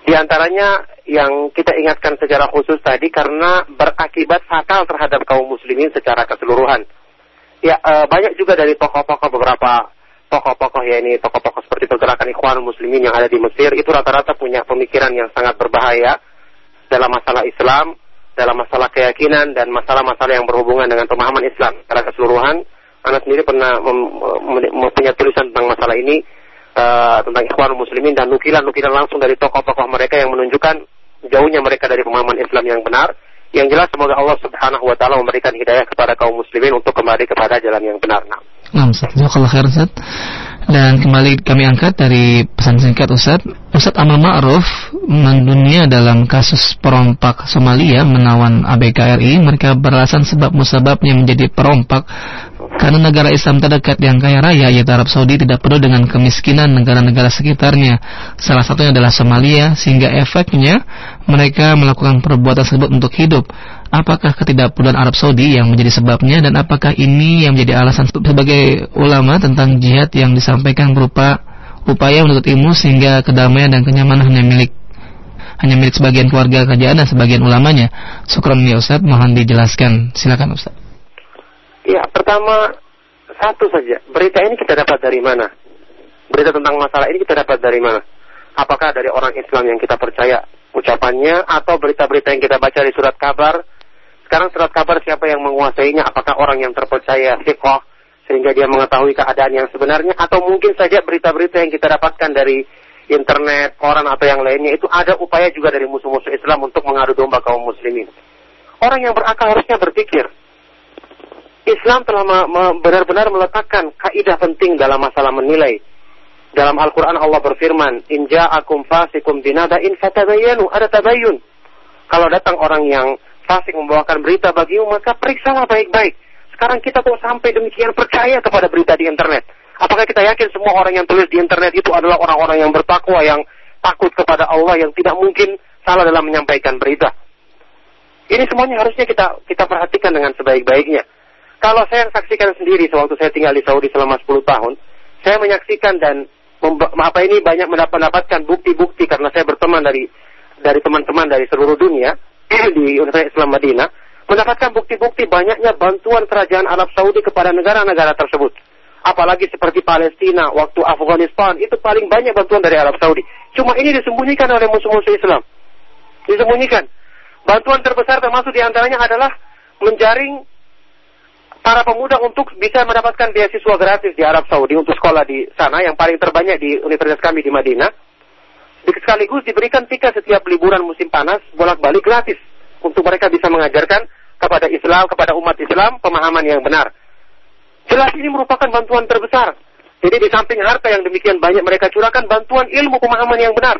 Di antaranya yang kita ingatkan secara khusus tadi karena berakibat fatal terhadap kaum muslimin secara keseluruhan. Ya, e, banyak juga dari tokoh-tokoh beberapa tokoh-tokoh ya ini tokoh-tokoh seperti pergerakan Ikhwan Muslimin yang ada di Mesir itu rata-rata punya pemikiran yang sangat berbahaya dalam masalah Islam, dalam masalah keyakinan dan masalah-masalah yang berhubungan dengan pemahaman Islam secara keseluruhan. Anak sendiri pernah mempunyai tulisan tentang masalah ini uh, tentang ikhwan muslimin dan nukilan-nukilan langsung dari tokoh-tokoh mereka yang menunjukkan jauhnya mereka dari pemahaman Islam yang benar. Yang jelas semoga Allah Subhanahu wa taala memberikan hidayah kepada kaum muslimin untuk kembali kepada jalan yang benar. Nah, nah. Dan kembali kami angkat dari pesan singkat Ustaz. Ustaz Amal Ma'ruf mendunia dalam kasus perompak Somalia menawan ABKRI. Mereka beralasan sebab musababnya menjadi perompak karena negara Islam terdekat yang kaya raya yaitu Arab Saudi tidak perlu dengan kemiskinan negara-negara sekitarnya. Salah satunya adalah Somalia sehingga efeknya mereka melakukan perbuatan tersebut untuk hidup. Apakah ketidakperluan Arab Saudi yang menjadi sebabnya dan apakah ini yang menjadi alasan sebagai ulama tentang jihad yang disampaikan berupa upaya menuntut ilmu sehingga kedamaian dan kenyamanan hanya milik hanya milik sebagian keluarga kerajaan dan sebagian ulamanya. Syukran ya Ustaz, mohon dijelaskan. Silakan Ustaz. Ya, pertama satu saja. Berita ini kita dapat dari mana? Berita tentang masalah ini kita dapat dari mana? Apakah dari orang Islam yang kita percaya ucapannya atau berita-berita yang kita baca di surat kabar? Sekarang surat kabar siapa yang menguasainya? Apakah orang yang terpercaya fiqh sehingga dia mengetahui keadaan yang sebenarnya atau mungkin saja berita-berita yang kita dapatkan dari internet, koran atau yang lainnya itu ada upaya juga dari musuh-musuh Islam untuk mengadu domba kaum muslimin. Orang yang berakal harusnya berpikir, Islam telah benar-benar meletakkan kaidah penting dalam masalah menilai. Dalam Al-Quran Allah berfirman, Inja akum fasikum binada'in fatabayanu. Ada tabayun. Kalau datang orang yang fasik membawakan berita bagimu, maka periksalah baik-baik. Sekarang kita kok sampai demikian percaya kepada berita di internet. Apakah kita yakin semua orang yang tulis di internet itu adalah orang-orang yang bertakwa, yang takut kepada Allah, yang tidak mungkin salah dalam menyampaikan berita? Ini semuanya harusnya kita kita perhatikan dengan sebaik-baiknya. Kalau saya saksikan sendiri sewaktu saya tinggal di Saudi selama 10 tahun, saya menyaksikan dan apa ini banyak mendapatkan bukti-bukti karena saya berteman dari dari teman-teman dari seluruh dunia (clears throat) di Universitas Islam Madinah mendapatkan bukti-bukti banyaknya bantuan kerajaan Arab Saudi kepada negara-negara tersebut. Apalagi seperti Palestina, waktu Afghanistan, itu paling banyak bantuan dari Arab Saudi. Cuma ini disembunyikan oleh musuh-musuh Islam. Disembunyikan. Bantuan terbesar termasuk di antaranya adalah menjaring para pemuda untuk bisa mendapatkan beasiswa gratis di Arab Saudi untuk sekolah di sana yang paling terbanyak di universitas kami di Madinah. Sekaligus diberikan tiket setiap liburan musim panas bolak-balik gratis untuk mereka bisa mengajarkan kepada Islam, kepada umat Islam pemahaman yang benar. Jelas ini merupakan bantuan terbesar. Jadi di samping harta yang demikian banyak mereka curahkan bantuan ilmu pemahaman yang benar.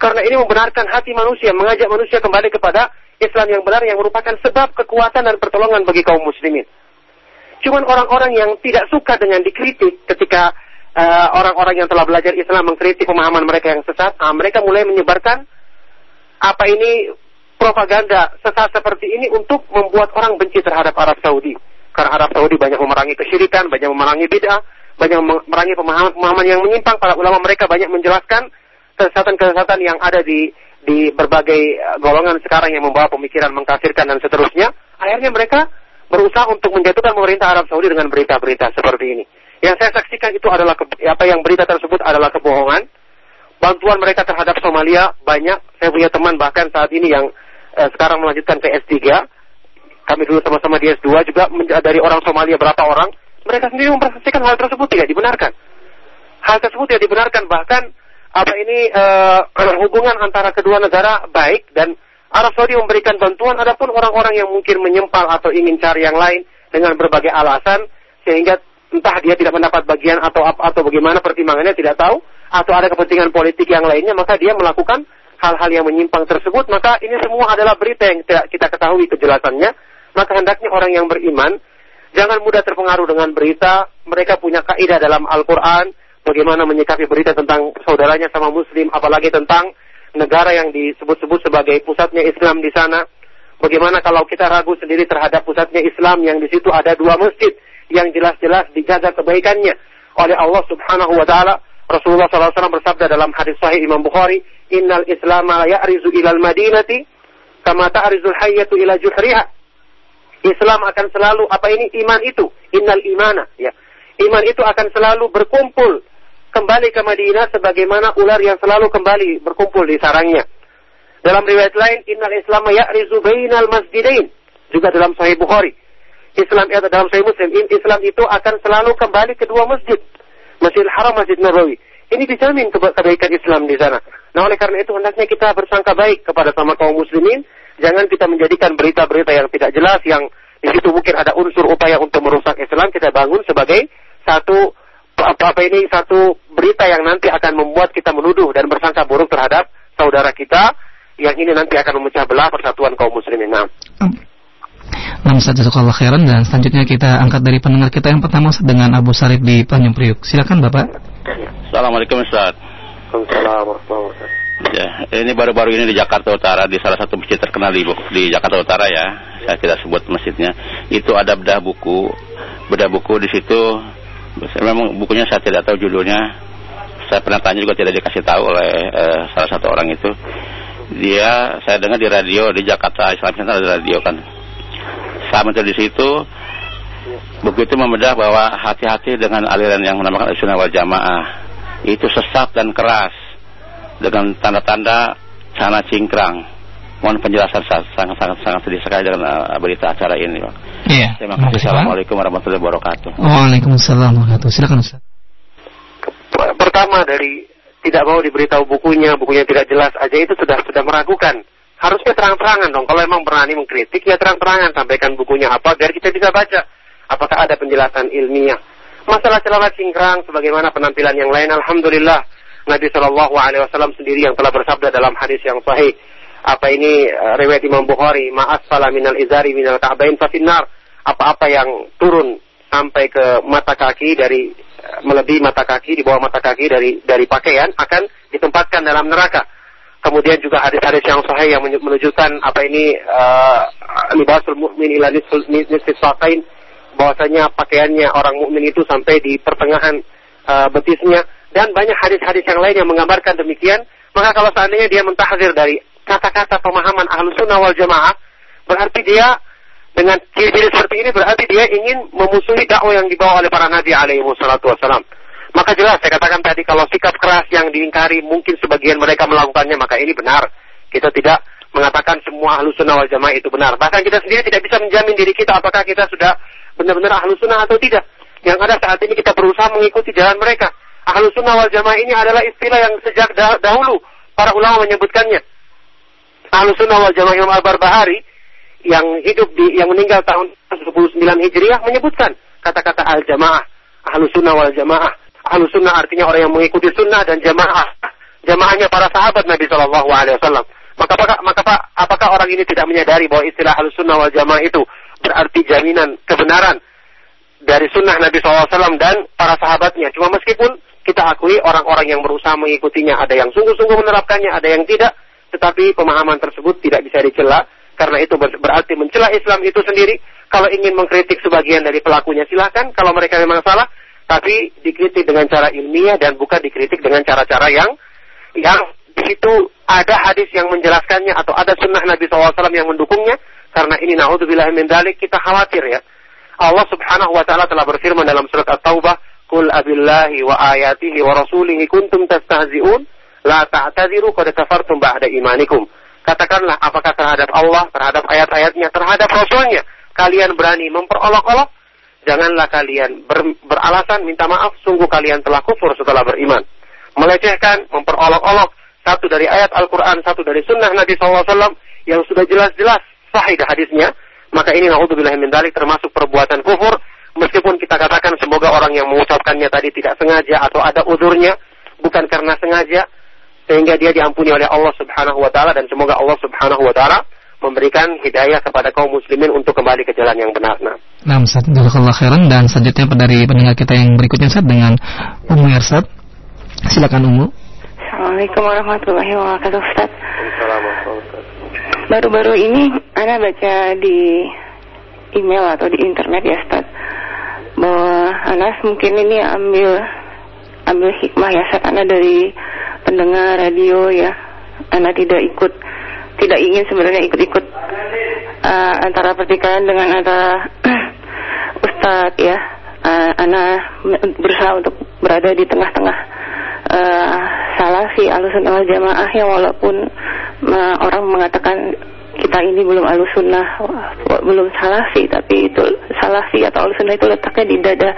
Karena ini membenarkan hati manusia, mengajak manusia kembali kepada Islam yang benar yang merupakan sebab kekuatan dan pertolongan bagi kaum muslimin. Cuman orang-orang yang tidak suka dengan dikritik ketika eh, orang-orang yang telah belajar Islam mengkritik pemahaman mereka yang sesat, ah, mereka mulai menyebarkan apa ini propaganda sesat seperti ini untuk membuat orang benci terhadap Arab Saudi. Karena Arab Saudi banyak memerangi kesyirikan, banyak memerangi bid'ah, banyak memerangi pemahaman-pemahaman yang menyimpang. Para ulama mereka banyak menjelaskan kesesatan-kesesatan yang ada di di berbagai eh, golongan sekarang yang membawa pemikiran mengkafirkan dan seterusnya. Akhirnya mereka berusaha untuk menjatuhkan pemerintah Arab Saudi dengan berita-berita seperti ini. Yang saya saksikan itu adalah apa yang berita tersebut adalah kebohongan. Bantuan mereka terhadap Somalia banyak. Saya punya teman bahkan saat ini yang eh, sekarang melanjutkan ke S3. Kami dulu sama-sama di S2 juga dari orang Somalia berapa orang. Mereka sendiri mempersaksikan hal tersebut tidak dibenarkan. Hal tersebut tidak dibenarkan bahkan apa ini uh, (clears throat) hubungan antara kedua negara baik dan Arab Saudi memberikan bantuan adapun orang-orang yang mungkin menyempal atau ingin cari yang lain dengan berbagai alasan sehingga entah dia tidak mendapat bagian atau atau bagaimana pertimbangannya tidak tahu atau ada kepentingan politik yang lainnya maka dia melakukan hal-hal yang menyimpang tersebut maka ini semua adalah berita yang tidak kita ketahui kejelasannya. Maka hendaknya orang yang beriman jangan mudah terpengaruh dengan berita mereka punya kaidah dalam Al-Qur'an bagaimana menyikapi berita tentang saudaranya sama muslim apalagi tentang negara yang disebut-sebut sebagai pusatnya Islam di sana bagaimana kalau kita ragu sendiri terhadap pusatnya Islam yang di situ ada dua masjid yang jelas-jelas dijaga kebaikannya oleh Allah Subhanahu wa taala. Rasulullah SAW bersabda dalam hadis sahih Imam Bukhari, "Innal Islam la ya'rizu ilal Madinati kama ta'rizul hayyatu ila juhriha." Islam akan selalu apa ini iman itu, innal imana ya. Iman itu akan selalu berkumpul kembali ke Madinah sebagaimana ular yang selalu kembali berkumpul di sarangnya. Dalam riwayat lain, innal Islam ya'rizu bainal masjidain. Juga dalam Sahih Bukhari. Islam itu dalam Sahih Muslim, Islam itu akan selalu kembali ke dua masjid. Masjidil Haram, Masjid Nabawi. Ini dijamin kebaikan Islam di sana. Nah oleh karena itu hendaknya kita bersangka baik kepada sama kaum muslimin. Jangan kita menjadikan berita-berita yang tidak jelas yang di situ mungkin ada unsur upaya untuk merusak Islam kita bangun sebagai satu apa, apa ini satu berita yang nanti akan membuat kita menuduh dan bersangka buruk terhadap saudara kita yang ini nanti akan memecah belah persatuan kaum muslimin. Nah. Nah, Ustaz Jazakallah khairan dan selanjutnya kita angkat dari pendengar kita yang pertama dengan Abu Sarif di Tanjung Priuk. Silakan Bapak. Assalamualaikum Ustaz. Waalaikumsalam Ya, ini baru-baru ini di Jakarta Utara di salah satu masjid terkenal di, di Jakarta Utara ya. Saya tidak sebut masjidnya. Itu ada bedah buku, bedah buku di situ. Memang bukunya saya tidak tahu judulnya. Saya pernah tanya juga tidak dikasih tahu oleh eh, salah satu orang itu. Dia, saya dengar di radio di Jakarta Islam Center ada radio kan. Sama di situ. Begitu membedah bahwa hati-hati dengan aliran yang menamakan sunnah wal jamaah. Itu sesat dan keras. Dengan tanda-tanda sana cingkrang mohon penjelasan sangat sangat sangat sedih sekali dengan uh, berita acara ini Pak. Iya. Terima kasih. Assalamualaikum warahmatullahi wabarakatuh. Waalaikumsalam warahmatullahi wabarakatuh. Silakan Ustaz. Pertama dari tidak mau diberitahu bukunya, bukunya tidak jelas aja itu sudah sudah meragukan harusnya terang-terangan dong. Kalau emang berani mengkritik, ya terang-terangan. Sampaikan bukunya apa, biar kita bisa baca. Apakah ada penjelasan ilmiah. Masalah celana cingkrang, sebagaimana penampilan yang lain, Alhamdulillah. Nabi Shallallahu Alaihi Wasallam sendiri yang telah bersabda dalam hadis yang sahih. Apa ini uh, riwayat Imam Bukhari? Maas fala minal izari minal ka'bain fafinar. Apa-apa yang turun sampai ke mata kaki dari uh, melebihi mata kaki di bawah mata kaki dari dari pakaian akan ditempatkan dalam neraka kemudian juga hadis-hadis yang sahih yang menunjukkan apa ini uh, libasul mukmin ila nisfis bahwasanya pakaiannya orang mukmin itu sampai di pertengahan uh, betisnya dan banyak hadis-hadis yang lain yang menggambarkan demikian maka kalau seandainya dia mentahzir dari kata-kata pemahaman ahlus sunnah wal jamaah berarti dia dengan ciri-ciri seperti ini berarti dia ingin memusuhi dakwah yang dibawa oleh para nabi alaihi wasallam maka jelas saya katakan tadi kalau sikap keras yang diingkari mungkin sebagian mereka melakukannya maka ini benar. Kita tidak mengatakan semua ahlu sunnah wal jamaah itu benar. Bahkan kita sendiri tidak bisa menjamin diri kita apakah kita sudah benar-benar ahlu sunnah atau tidak. Yang ada saat ini kita berusaha mengikuti jalan mereka. Ahlu sunnah wal jamaah ini adalah istilah yang sejak dahulu para ulama menyebutkannya. Ahlu sunnah wal jamaah Imam Al-Barbahari yang hidup di yang meninggal tahun 19 Hijriah menyebutkan kata-kata al-jamaah, ahlu sunnah wal jamaah ahlu sunnah artinya orang yang mengikuti sunnah dan jamaah. Jamaahnya para sahabat Nabi Shallallahu Alaihi Wasallam. Maka apakah, maka apakah orang ini tidak menyadari bahwa istilah ahlu sunnah wal jamaah itu berarti jaminan kebenaran dari sunnah Nabi SAW dan para sahabatnya. Cuma meskipun kita akui orang-orang yang berusaha mengikutinya ada yang sungguh-sungguh menerapkannya, ada yang tidak, tetapi pemahaman tersebut tidak bisa dicela karena itu berarti mencela Islam itu sendiri. Kalau ingin mengkritik sebagian dari pelakunya silahkan, kalau mereka memang salah, tapi dikritik dengan cara ilmiah dan bukan dikritik dengan cara-cara yang yang di situ ada hadis yang menjelaskannya atau ada sunnah Nabi SAW yang mendukungnya karena ini naudzubillah min dalik kita khawatir ya. Allah Subhanahu wa taala telah berfirman dalam surat At-Taubah, "Qul abillahi wa ayatihi wa rasulihi kuntum tastahzi'un la ta'tadiru qad kafartum ba'da imanikum." Katakanlah apakah terhadap Allah, terhadap ayat-ayatnya, terhadap Rasulnya kalian berani memperolok-olok? Janganlah kalian ber, beralasan minta maaf, sungguh kalian telah kufur setelah beriman. Melecehkan, memperolok-olok, satu dari ayat Al-Quran, satu dari sunnah Nabi SAW yang sudah jelas-jelas sahih hadisnya, maka ini naudzubillah min dalik termasuk perbuatan kufur meskipun kita katakan semoga orang yang mengucapkannya tadi tidak sengaja atau ada udurnya bukan karena sengaja sehingga dia diampuni oleh Allah Subhanahu wa taala dan semoga Allah Subhanahu wa taala memberikan hidayah kepada kaum muslimin untuk kembali ke jalan yang benar. Nah, nah Ustaz, jazakallahu khairan dan selanjutnya dari pendengar kita yang berikutnya Ustaz dengan Ummu Yarsad. Silakan Ummu. Assalamualaikum warahmatullahi wabarakatuh Ustaz. Baru-baru ini Ana baca di email atau di internet ya Ustaz bahwa Ana mungkin ini ambil ambil hikmah ya Ustaz Ana dari pendengar radio ya Ana tidak ikut tidak ingin sebenarnya ikut-ikut uh, antara pertikaian dengan antara (clears throat) Ustadz ya uh, berusaha untuk berada di tengah-tengah uh, salafi alusun al jamaah ya walaupun uh, orang mengatakan kita ini belum alusunnah belum salafi tapi itu salafi atau alusunnah itu letaknya di dada.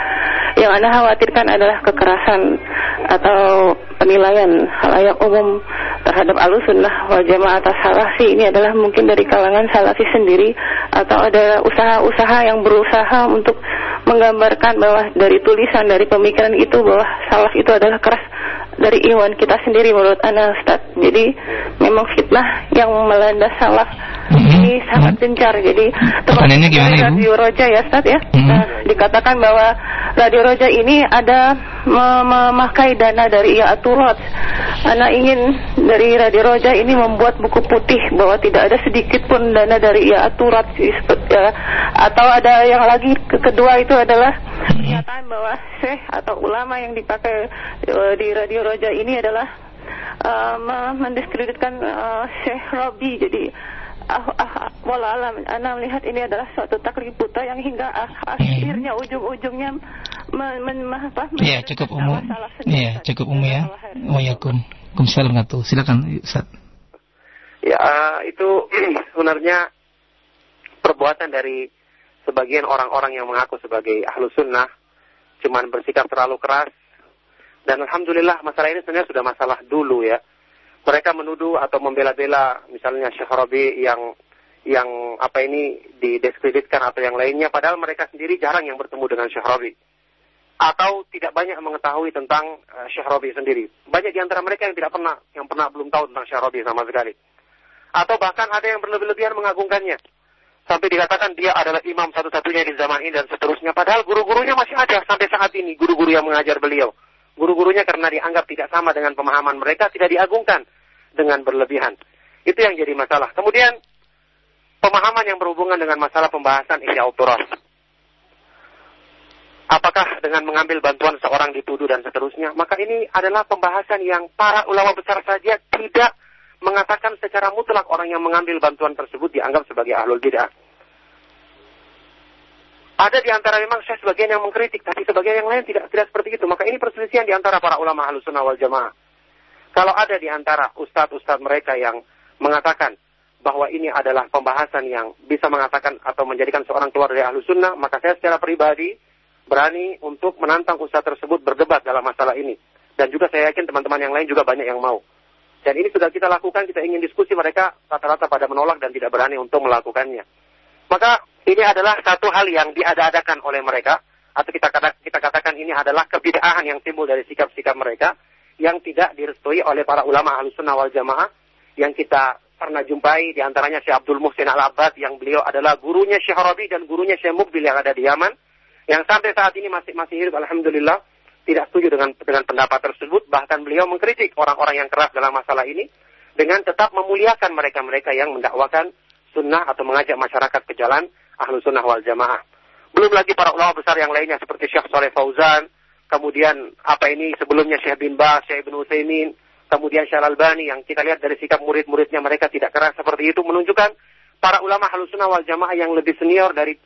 Yang anda khawatirkan adalah kekerasan atau penilaian halayak umum terhadap alusunnah wal jamaah atas salafi ini adalah mungkin dari kalangan salafi sendiri atau ada usaha-usaha yang berusaha untuk menggambarkan bahwa dari tulisan dari pemikiran itu bahwa salaf itu adalah keras dari iwan kita sendiri menurut Anda Ustaz. Jadi memang fitnah yang melanda salaf hmm. ini sangat gencar. Jadi pertanyaannya gimana Ibu? Radio Roja ya Ustaz ya. Hmm. Nah, dikatakan bahwa Radio Roja ini ada memakai dana dari Ia Aturat. Anak ingin dari Radio Roja ini membuat buku putih bahwa tidak ada sedikit pun dana dari Ia Aturat ya. atau ada yang lagi kedua itu adalah pernyataan bahwa syekh atau ulama yang dipakai uh, di Radio Roja ini adalah uh, mendiskreditkan uh, Syekh Robi. Jadi ah, ah, wala alam, Anda melihat ini adalah suatu taklif buta yang hingga ah, akhirnya ujung-ujungnya men, men, apa, ya cukup umum. ya cukup umum ya. Wayakun kumsalam ngatu silakan Ustaz. Ya itu (clears throat) sebenarnya perbuatan dari sebagian orang-orang yang mengaku sebagai ahlu sunnah cuman bersikap terlalu keras dan alhamdulillah masalah ini sebenarnya sudah masalah dulu ya. Mereka menuduh atau membela-bela misalnya Syekh Rabi yang yang apa ini didiskreditkan atau yang lainnya. Padahal mereka sendiri jarang yang bertemu dengan Syekh Rabi. Atau tidak banyak mengetahui tentang uh, Syekh Rabi sendiri. Banyak di antara mereka yang tidak pernah yang pernah belum tahu tentang Syekh Rabi sama sekali. Atau bahkan ada yang berlebih-lebihan mengagungkannya. Sampai dikatakan dia adalah imam satu-satunya di zaman ini dan seterusnya. Padahal guru-gurunya masih ada sampai saat ini, guru-guru yang mengajar beliau. Guru-gurunya karena dianggap tidak sama dengan pemahaman mereka, tidak diagungkan dengan berlebihan. Itu yang jadi masalah. Kemudian, pemahaman yang berhubungan dengan masalah pembahasan ihya autoras. Apakah dengan mengambil bantuan seorang dituduh dan seterusnya? Maka ini adalah pembahasan yang para ulama besar saja tidak mengatakan secara mutlak orang yang mengambil bantuan tersebut dianggap sebagai ahlul bid'ah. Ada di antara memang saya sebagian yang mengkritik, tapi sebagian yang lain tidak tidak seperti itu. Maka ini perselisihan di antara para ulama ahlus sunnah wal jamaah. Kalau ada di antara ustadz-ustadz mereka yang mengatakan bahwa ini adalah pembahasan yang bisa mengatakan atau menjadikan seorang keluar dari ahlus sunnah, maka saya secara pribadi berani untuk menantang ustadz tersebut berdebat dalam masalah ini. Dan juga saya yakin teman-teman yang lain juga banyak yang mau. Dan ini sudah kita lakukan, kita ingin diskusi mereka rata-rata pada menolak dan tidak berani untuk melakukannya. Maka ini adalah satu hal yang diada-adakan oleh mereka, atau kita, kita katakan ini adalah kebidahan yang timbul dari sikap-sikap mereka, yang tidak direstui oleh para ulama ahli sunnah wal jamaah, yang kita pernah jumpai di antaranya Syekh Abdul Muhsin Al-Abbad, yang beliau adalah gurunya Syekh Rabi dan gurunya Syekh Mukbil yang ada di Yaman, yang sampai saat ini masih masih hidup alhamdulillah tidak setuju dengan dengan pendapat tersebut. Bahkan beliau mengkritik orang-orang yang keras dalam masalah ini dengan tetap memuliakan mereka-mereka yang mendakwakan sunnah atau mengajak masyarakat ke jalan ahlu sunnah wal jamaah. Belum lagi para ulama besar yang lainnya seperti Syekh Soleh Fauzan, kemudian apa ini sebelumnya Syekh bin Bas, Syekh bin Utsaimin, kemudian Syekh Albani yang kita lihat dari sikap murid-muridnya mereka tidak keras seperti itu menunjukkan para ulama ahlu sunnah wal jamaah yang lebih senior dari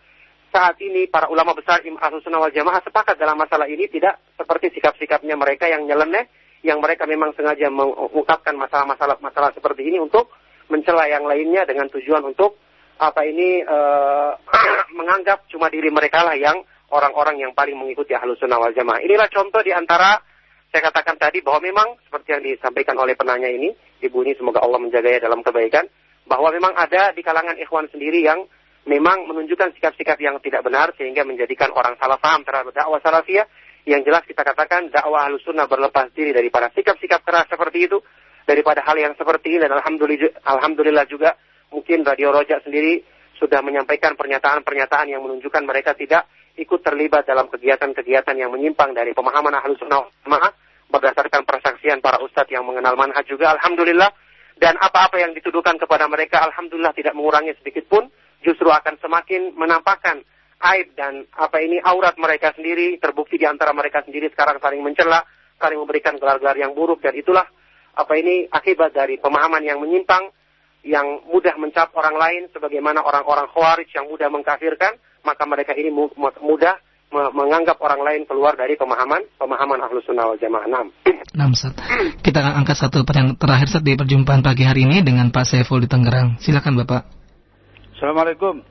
saat ini para ulama besar ahlu sunnah wal jamaah sepakat dalam masalah ini tidak seperti sikap-sikapnya mereka yang nyeleneh yang mereka memang sengaja mengungkapkan masalah-masalah masalah seperti ini untuk mencela yang lainnya dengan tujuan untuk apa ini uh, (coughs) menganggap cuma diri mereka lah yang orang-orang yang paling mengikuti ahlus sunnah wal jamaah. Inilah contoh di antara saya katakan tadi bahwa memang seperti yang disampaikan oleh penanya ini, ibu ini semoga Allah menjaganya dalam kebaikan, bahwa memang ada di kalangan ikhwan sendiri yang memang menunjukkan sikap-sikap yang tidak benar sehingga menjadikan orang salah paham terhadap dakwah salafiyah yang jelas kita katakan dakwah sunnah berlepas diri daripada sikap-sikap keras seperti itu, daripada hal yang seperti ini. Dan alhamdulillah, alhamdulillah juga mungkin Radio Roja sendiri sudah menyampaikan pernyataan-pernyataan yang menunjukkan mereka tidak ikut terlibat dalam kegiatan-kegiatan yang menyimpang dari pemahaman ahlu sunnah jamaah berdasarkan persaksian para ustadz yang mengenal manhaj juga alhamdulillah. Dan apa-apa yang dituduhkan kepada mereka alhamdulillah tidak mengurangi sedikit pun. Justru akan semakin menampakkan aib dan apa ini aurat mereka sendiri terbukti di antara mereka sendiri sekarang saling mencela, saling memberikan gelar-gelar yang buruk. Dan itulah apa ini akibat dari pemahaman yang menyimpang yang mudah mencap orang lain sebagaimana orang-orang khawarij yang mudah mengkafirkan maka mereka ini mudah menganggap orang lain keluar dari pemahaman pemahaman ahlus sunnah wal jamaah. Enam. Enam Kita akan angkat satu pertanyaan terakhir Ustaz di perjumpaan pagi hari ini dengan Pak Saiful di Tangerang. Silakan Bapak. Assalamualaikum.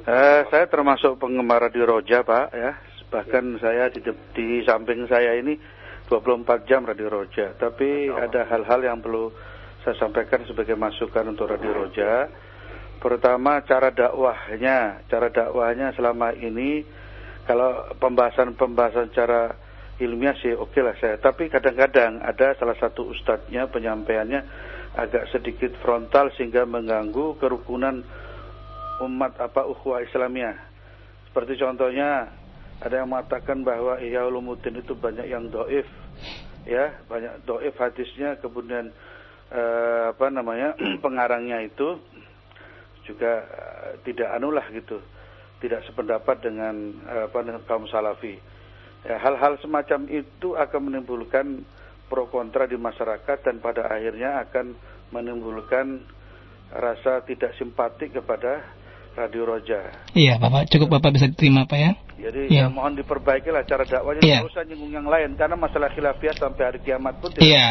Eh, saya termasuk penggemar Radio Roja, Pak, ya. Bahkan saya di, di samping saya ini 24 jam Radio Roja. Tapi ada hal-hal yang perlu saya sampaikan sebagai masukan untuk Radio Roja. Pertama cara dakwahnya, cara dakwahnya selama ini kalau pembahasan-pembahasan cara ilmiah sih oke okay lah saya. Tapi kadang-kadang ada salah satu ustadznya penyampaiannya agak sedikit frontal sehingga mengganggu kerukunan umat apa ukhuwah Islamiyah. Seperti contohnya ada yang mengatakan bahwa Ihya Ulumuddin itu banyak yang doif, ya banyak doif hadisnya. Kemudian eh, apa namanya (clears throat) pengarangnya itu juga eh, tidak anulah gitu, tidak sependapat dengan eh, apa kaum salafi. Ya, hal-hal semacam itu akan menimbulkan pro kontra di masyarakat dan pada akhirnya akan menimbulkan rasa tidak simpatik kepada Radio Roja. Iya, Bapak, cukup Bapak bisa diterima, Pak ya. Jadi ya. ya mohon diperbaiki lah cara dakwanya, iya. usah nyinggung yang lain karena masalah khilafiyah sampai hari kiamat pun tidak Iya.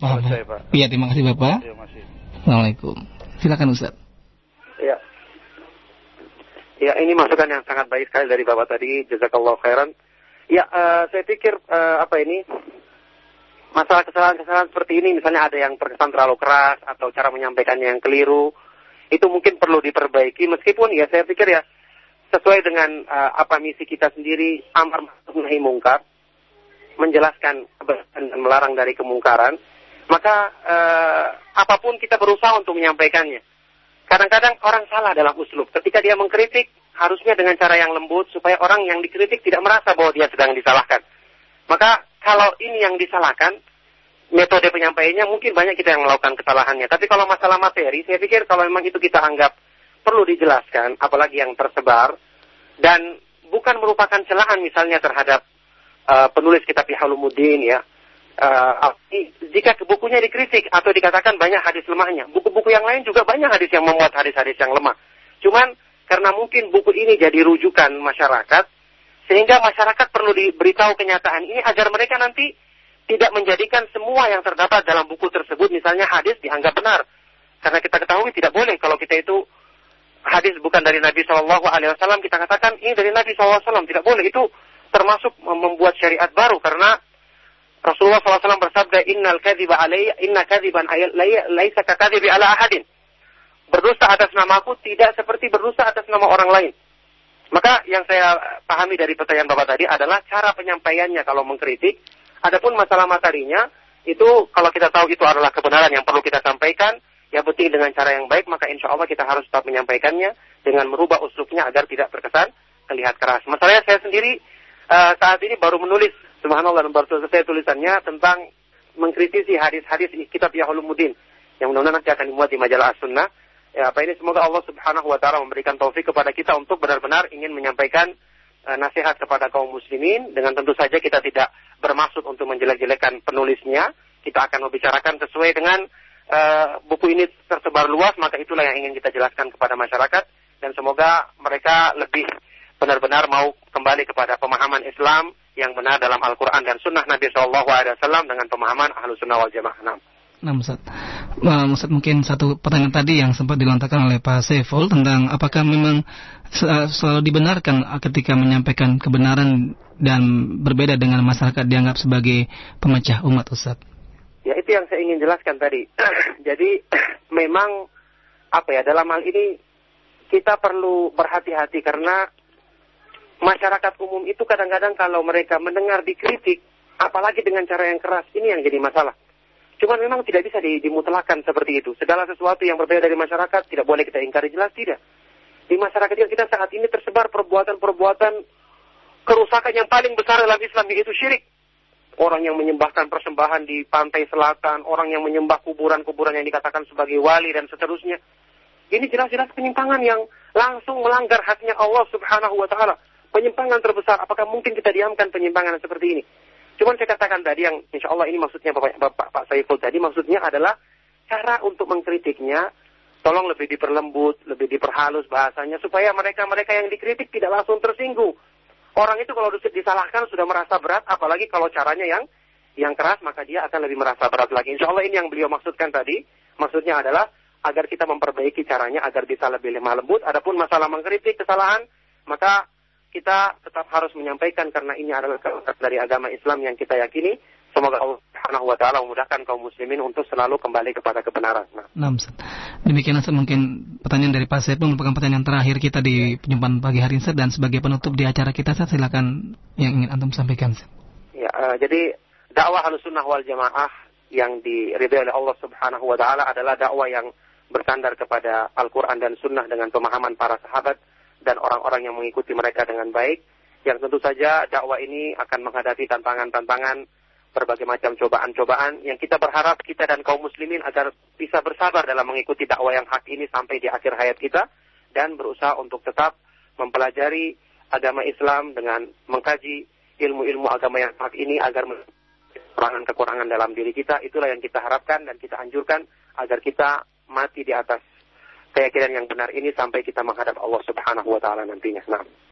Selesai, Pak. Iya, terima kasih Bapak. Terima kasih. Assalamualaikum. Silakan Ustaz. Iya. Ya, ini masukan yang sangat baik sekali dari Bapak tadi. Jazakallah khairan. Ya, uh, saya pikir uh, apa ini masalah kesalahan-kesalahan seperti ini misalnya ada yang terkesan terlalu keras atau cara menyampaikannya yang keliru itu mungkin perlu diperbaiki. Meskipun ya saya pikir ya sesuai dengan uh, apa misi kita sendiri amar ma'ruf nahi mungkar menjelaskan dan melarang dari kemungkaran maka uh, apa pun kita berusaha untuk menyampaikannya. Kadang-kadang orang salah dalam uslub. Ketika dia mengkritik harusnya dengan cara yang lembut supaya orang yang dikritik tidak merasa bahwa dia sedang disalahkan. Maka kalau ini yang disalahkan metode penyampaiannya mungkin banyak kita yang melakukan kesalahannya. Tapi kalau masalah materi, saya pikir kalau memang itu kita anggap perlu dijelaskan, apalagi yang tersebar, dan bukan merupakan celahan misalnya terhadap uh, penulis kitab Ihalumuddin ya. Uh, jika bukunya dikritik atau dikatakan banyak hadis lemahnya, buku-buku yang lain juga banyak hadis yang memuat hadis-hadis yang lemah. Cuman karena mungkin buku ini jadi rujukan masyarakat, sehingga masyarakat perlu diberitahu kenyataan ini agar mereka nanti tidak menjadikan semua yang terdapat dalam buku tersebut, misalnya hadis dianggap benar. Karena kita ketahui tidak boleh kalau kita itu hadis bukan dari Nabi Shallallahu Alaihi Wasallam kita katakan ini dari Nabi Shallallahu Alaihi Wasallam. Tidak boleh. Itu termasuk membuat syariat baru karena Rasulullah SAW bersabda innal kadhiba alayya inna kadhiban laisa kakadhibi ala ahadin. Berdosa atas namaku tidak seperti berdosa atas nama orang lain. Maka yang saya pahami dari pertanyaan Bapak tadi adalah cara penyampaiannya kalau mengkritik Adapun masalah materinya itu kalau kita tahu itu adalah kebenaran yang perlu kita sampaikan, yang penting dengan cara yang baik maka insya Allah kita harus tetap menyampaikannya dengan merubah uslubnya agar tidak terkesan terlihat keras. Masalahnya saya sendiri uh, saat ini baru menulis, subhanallah, baru selesai tulisannya tentang mengkritisi hadis-hadis kitab Yahulumuddin yang mudah-mudahan nanti akan dimuat di majalah As-Sunnah. Ya, apa ini semoga Allah Subhanahu wa taala memberikan taufik kepada kita untuk benar-benar ingin menyampaikan uh, nasihat kepada kaum muslimin dengan tentu saja kita tidak bermaksud untuk menjelek-jelekan penulisnya. Kita akan membicarakan sesuai dengan uh, buku ini tersebar luas, maka itulah yang ingin kita jelaskan kepada masyarakat dan semoga mereka lebih benar-benar mau kembali kepada pemahaman Islam yang benar dalam Al-Quran dan Sunnah Nabi SAW dengan pemahaman Ahlus Sunnah wal Jamaah. Nah, Nah, Ustaz. Ustaz mungkin satu pertanyaan tadi yang sempat dilontarkan oleh Pak Saiful tentang apakah memang selalu dibenarkan ketika menyampaikan kebenaran dan berbeda dengan masyarakat dianggap sebagai pemecah umat Ustaz. Ya itu yang saya ingin jelaskan tadi. (clears throat) Jadi (clears throat) memang apa ya dalam hal ini kita perlu berhati-hati karena masyarakat umum itu kadang-kadang kalau mereka mendengar dikritik apalagi dengan cara yang keras ini yang jadi masalah. Cuman memang tidak bisa dimutlakan seperti itu. Segala sesuatu yang berbeda dari masyarakat tidak boleh kita ingkari jelas tidak. Di masyarakat kita saat ini tersebar perbuatan-perbuatan kerusakan yang paling besar dalam Islam yaitu syirik. Orang yang menyembahkan persembahan di pantai selatan, orang yang menyembah kuburan-kuburan yang dikatakan sebagai wali dan seterusnya. Ini jelas-jelas penyimpangan yang langsung melanggar haknya Allah Subhanahu wa taala. Penyimpangan terbesar. Apakah mungkin kita diamkan penyimpangan seperti ini? Cuman saya katakan tadi yang insya Allah ini maksudnya Bapak, Bapak Pak Saiful tadi maksudnya adalah cara untuk mengkritiknya tolong lebih diperlembut, lebih diperhalus bahasanya supaya mereka-mereka yang dikritik tidak langsung tersinggung. Orang itu kalau disalahkan sudah merasa berat, apalagi kalau caranya yang yang keras maka dia akan lebih merasa berat lagi. Insya Allah ini yang beliau maksudkan tadi, maksudnya adalah agar kita memperbaiki caranya agar bisa lebih lemah lembut. Adapun masalah mengkritik kesalahan, maka kita tetap harus menyampaikan karena ini adalah dari agama Islam yang kita yakini. Semoga Allah Subhanahu wa taala memudahkan kaum muslimin untuk selalu kembali kepada kebenaran. Nah, nah Demikian Ustaz mungkin pertanyaan dari Pak Sepul merupakan pertanyaan terakhir kita di penyumpahan pagi hari ini dan sebagai penutup di acara kita saya silakan yang ingin antum sampaikan. Ya, uh, jadi dakwah Ahlussunnah wal Jamaah yang diridhai oleh Allah Subhanahu wa taala adalah dakwah yang bersandar kepada Al-Qur'an dan Sunnah dengan pemahaman para sahabat dan orang-orang yang mengikuti mereka dengan baik. Yang tentu saja dakwah ini akan menghadapi tantangan-tantangan berbagai macam cobaan-cobaan yang kita berharap kita dan kaum muslimin agar bisa bersabar dalam mengikuti dakwah yang hak ini sampai di akhir hayat kita dan berusaha untuk tetap mempelajari agama Islam dengan mengkaji ilmu-ilmu agama yang hak ini agar kekurangan-kekurangan dalam diri kita itulah yang kita harapkan dan kita anjurkan agar kita mati di atas keyakinan yang benar ini sampai kita menghadap Allah Subhanahu wa taala nantinya. Nah.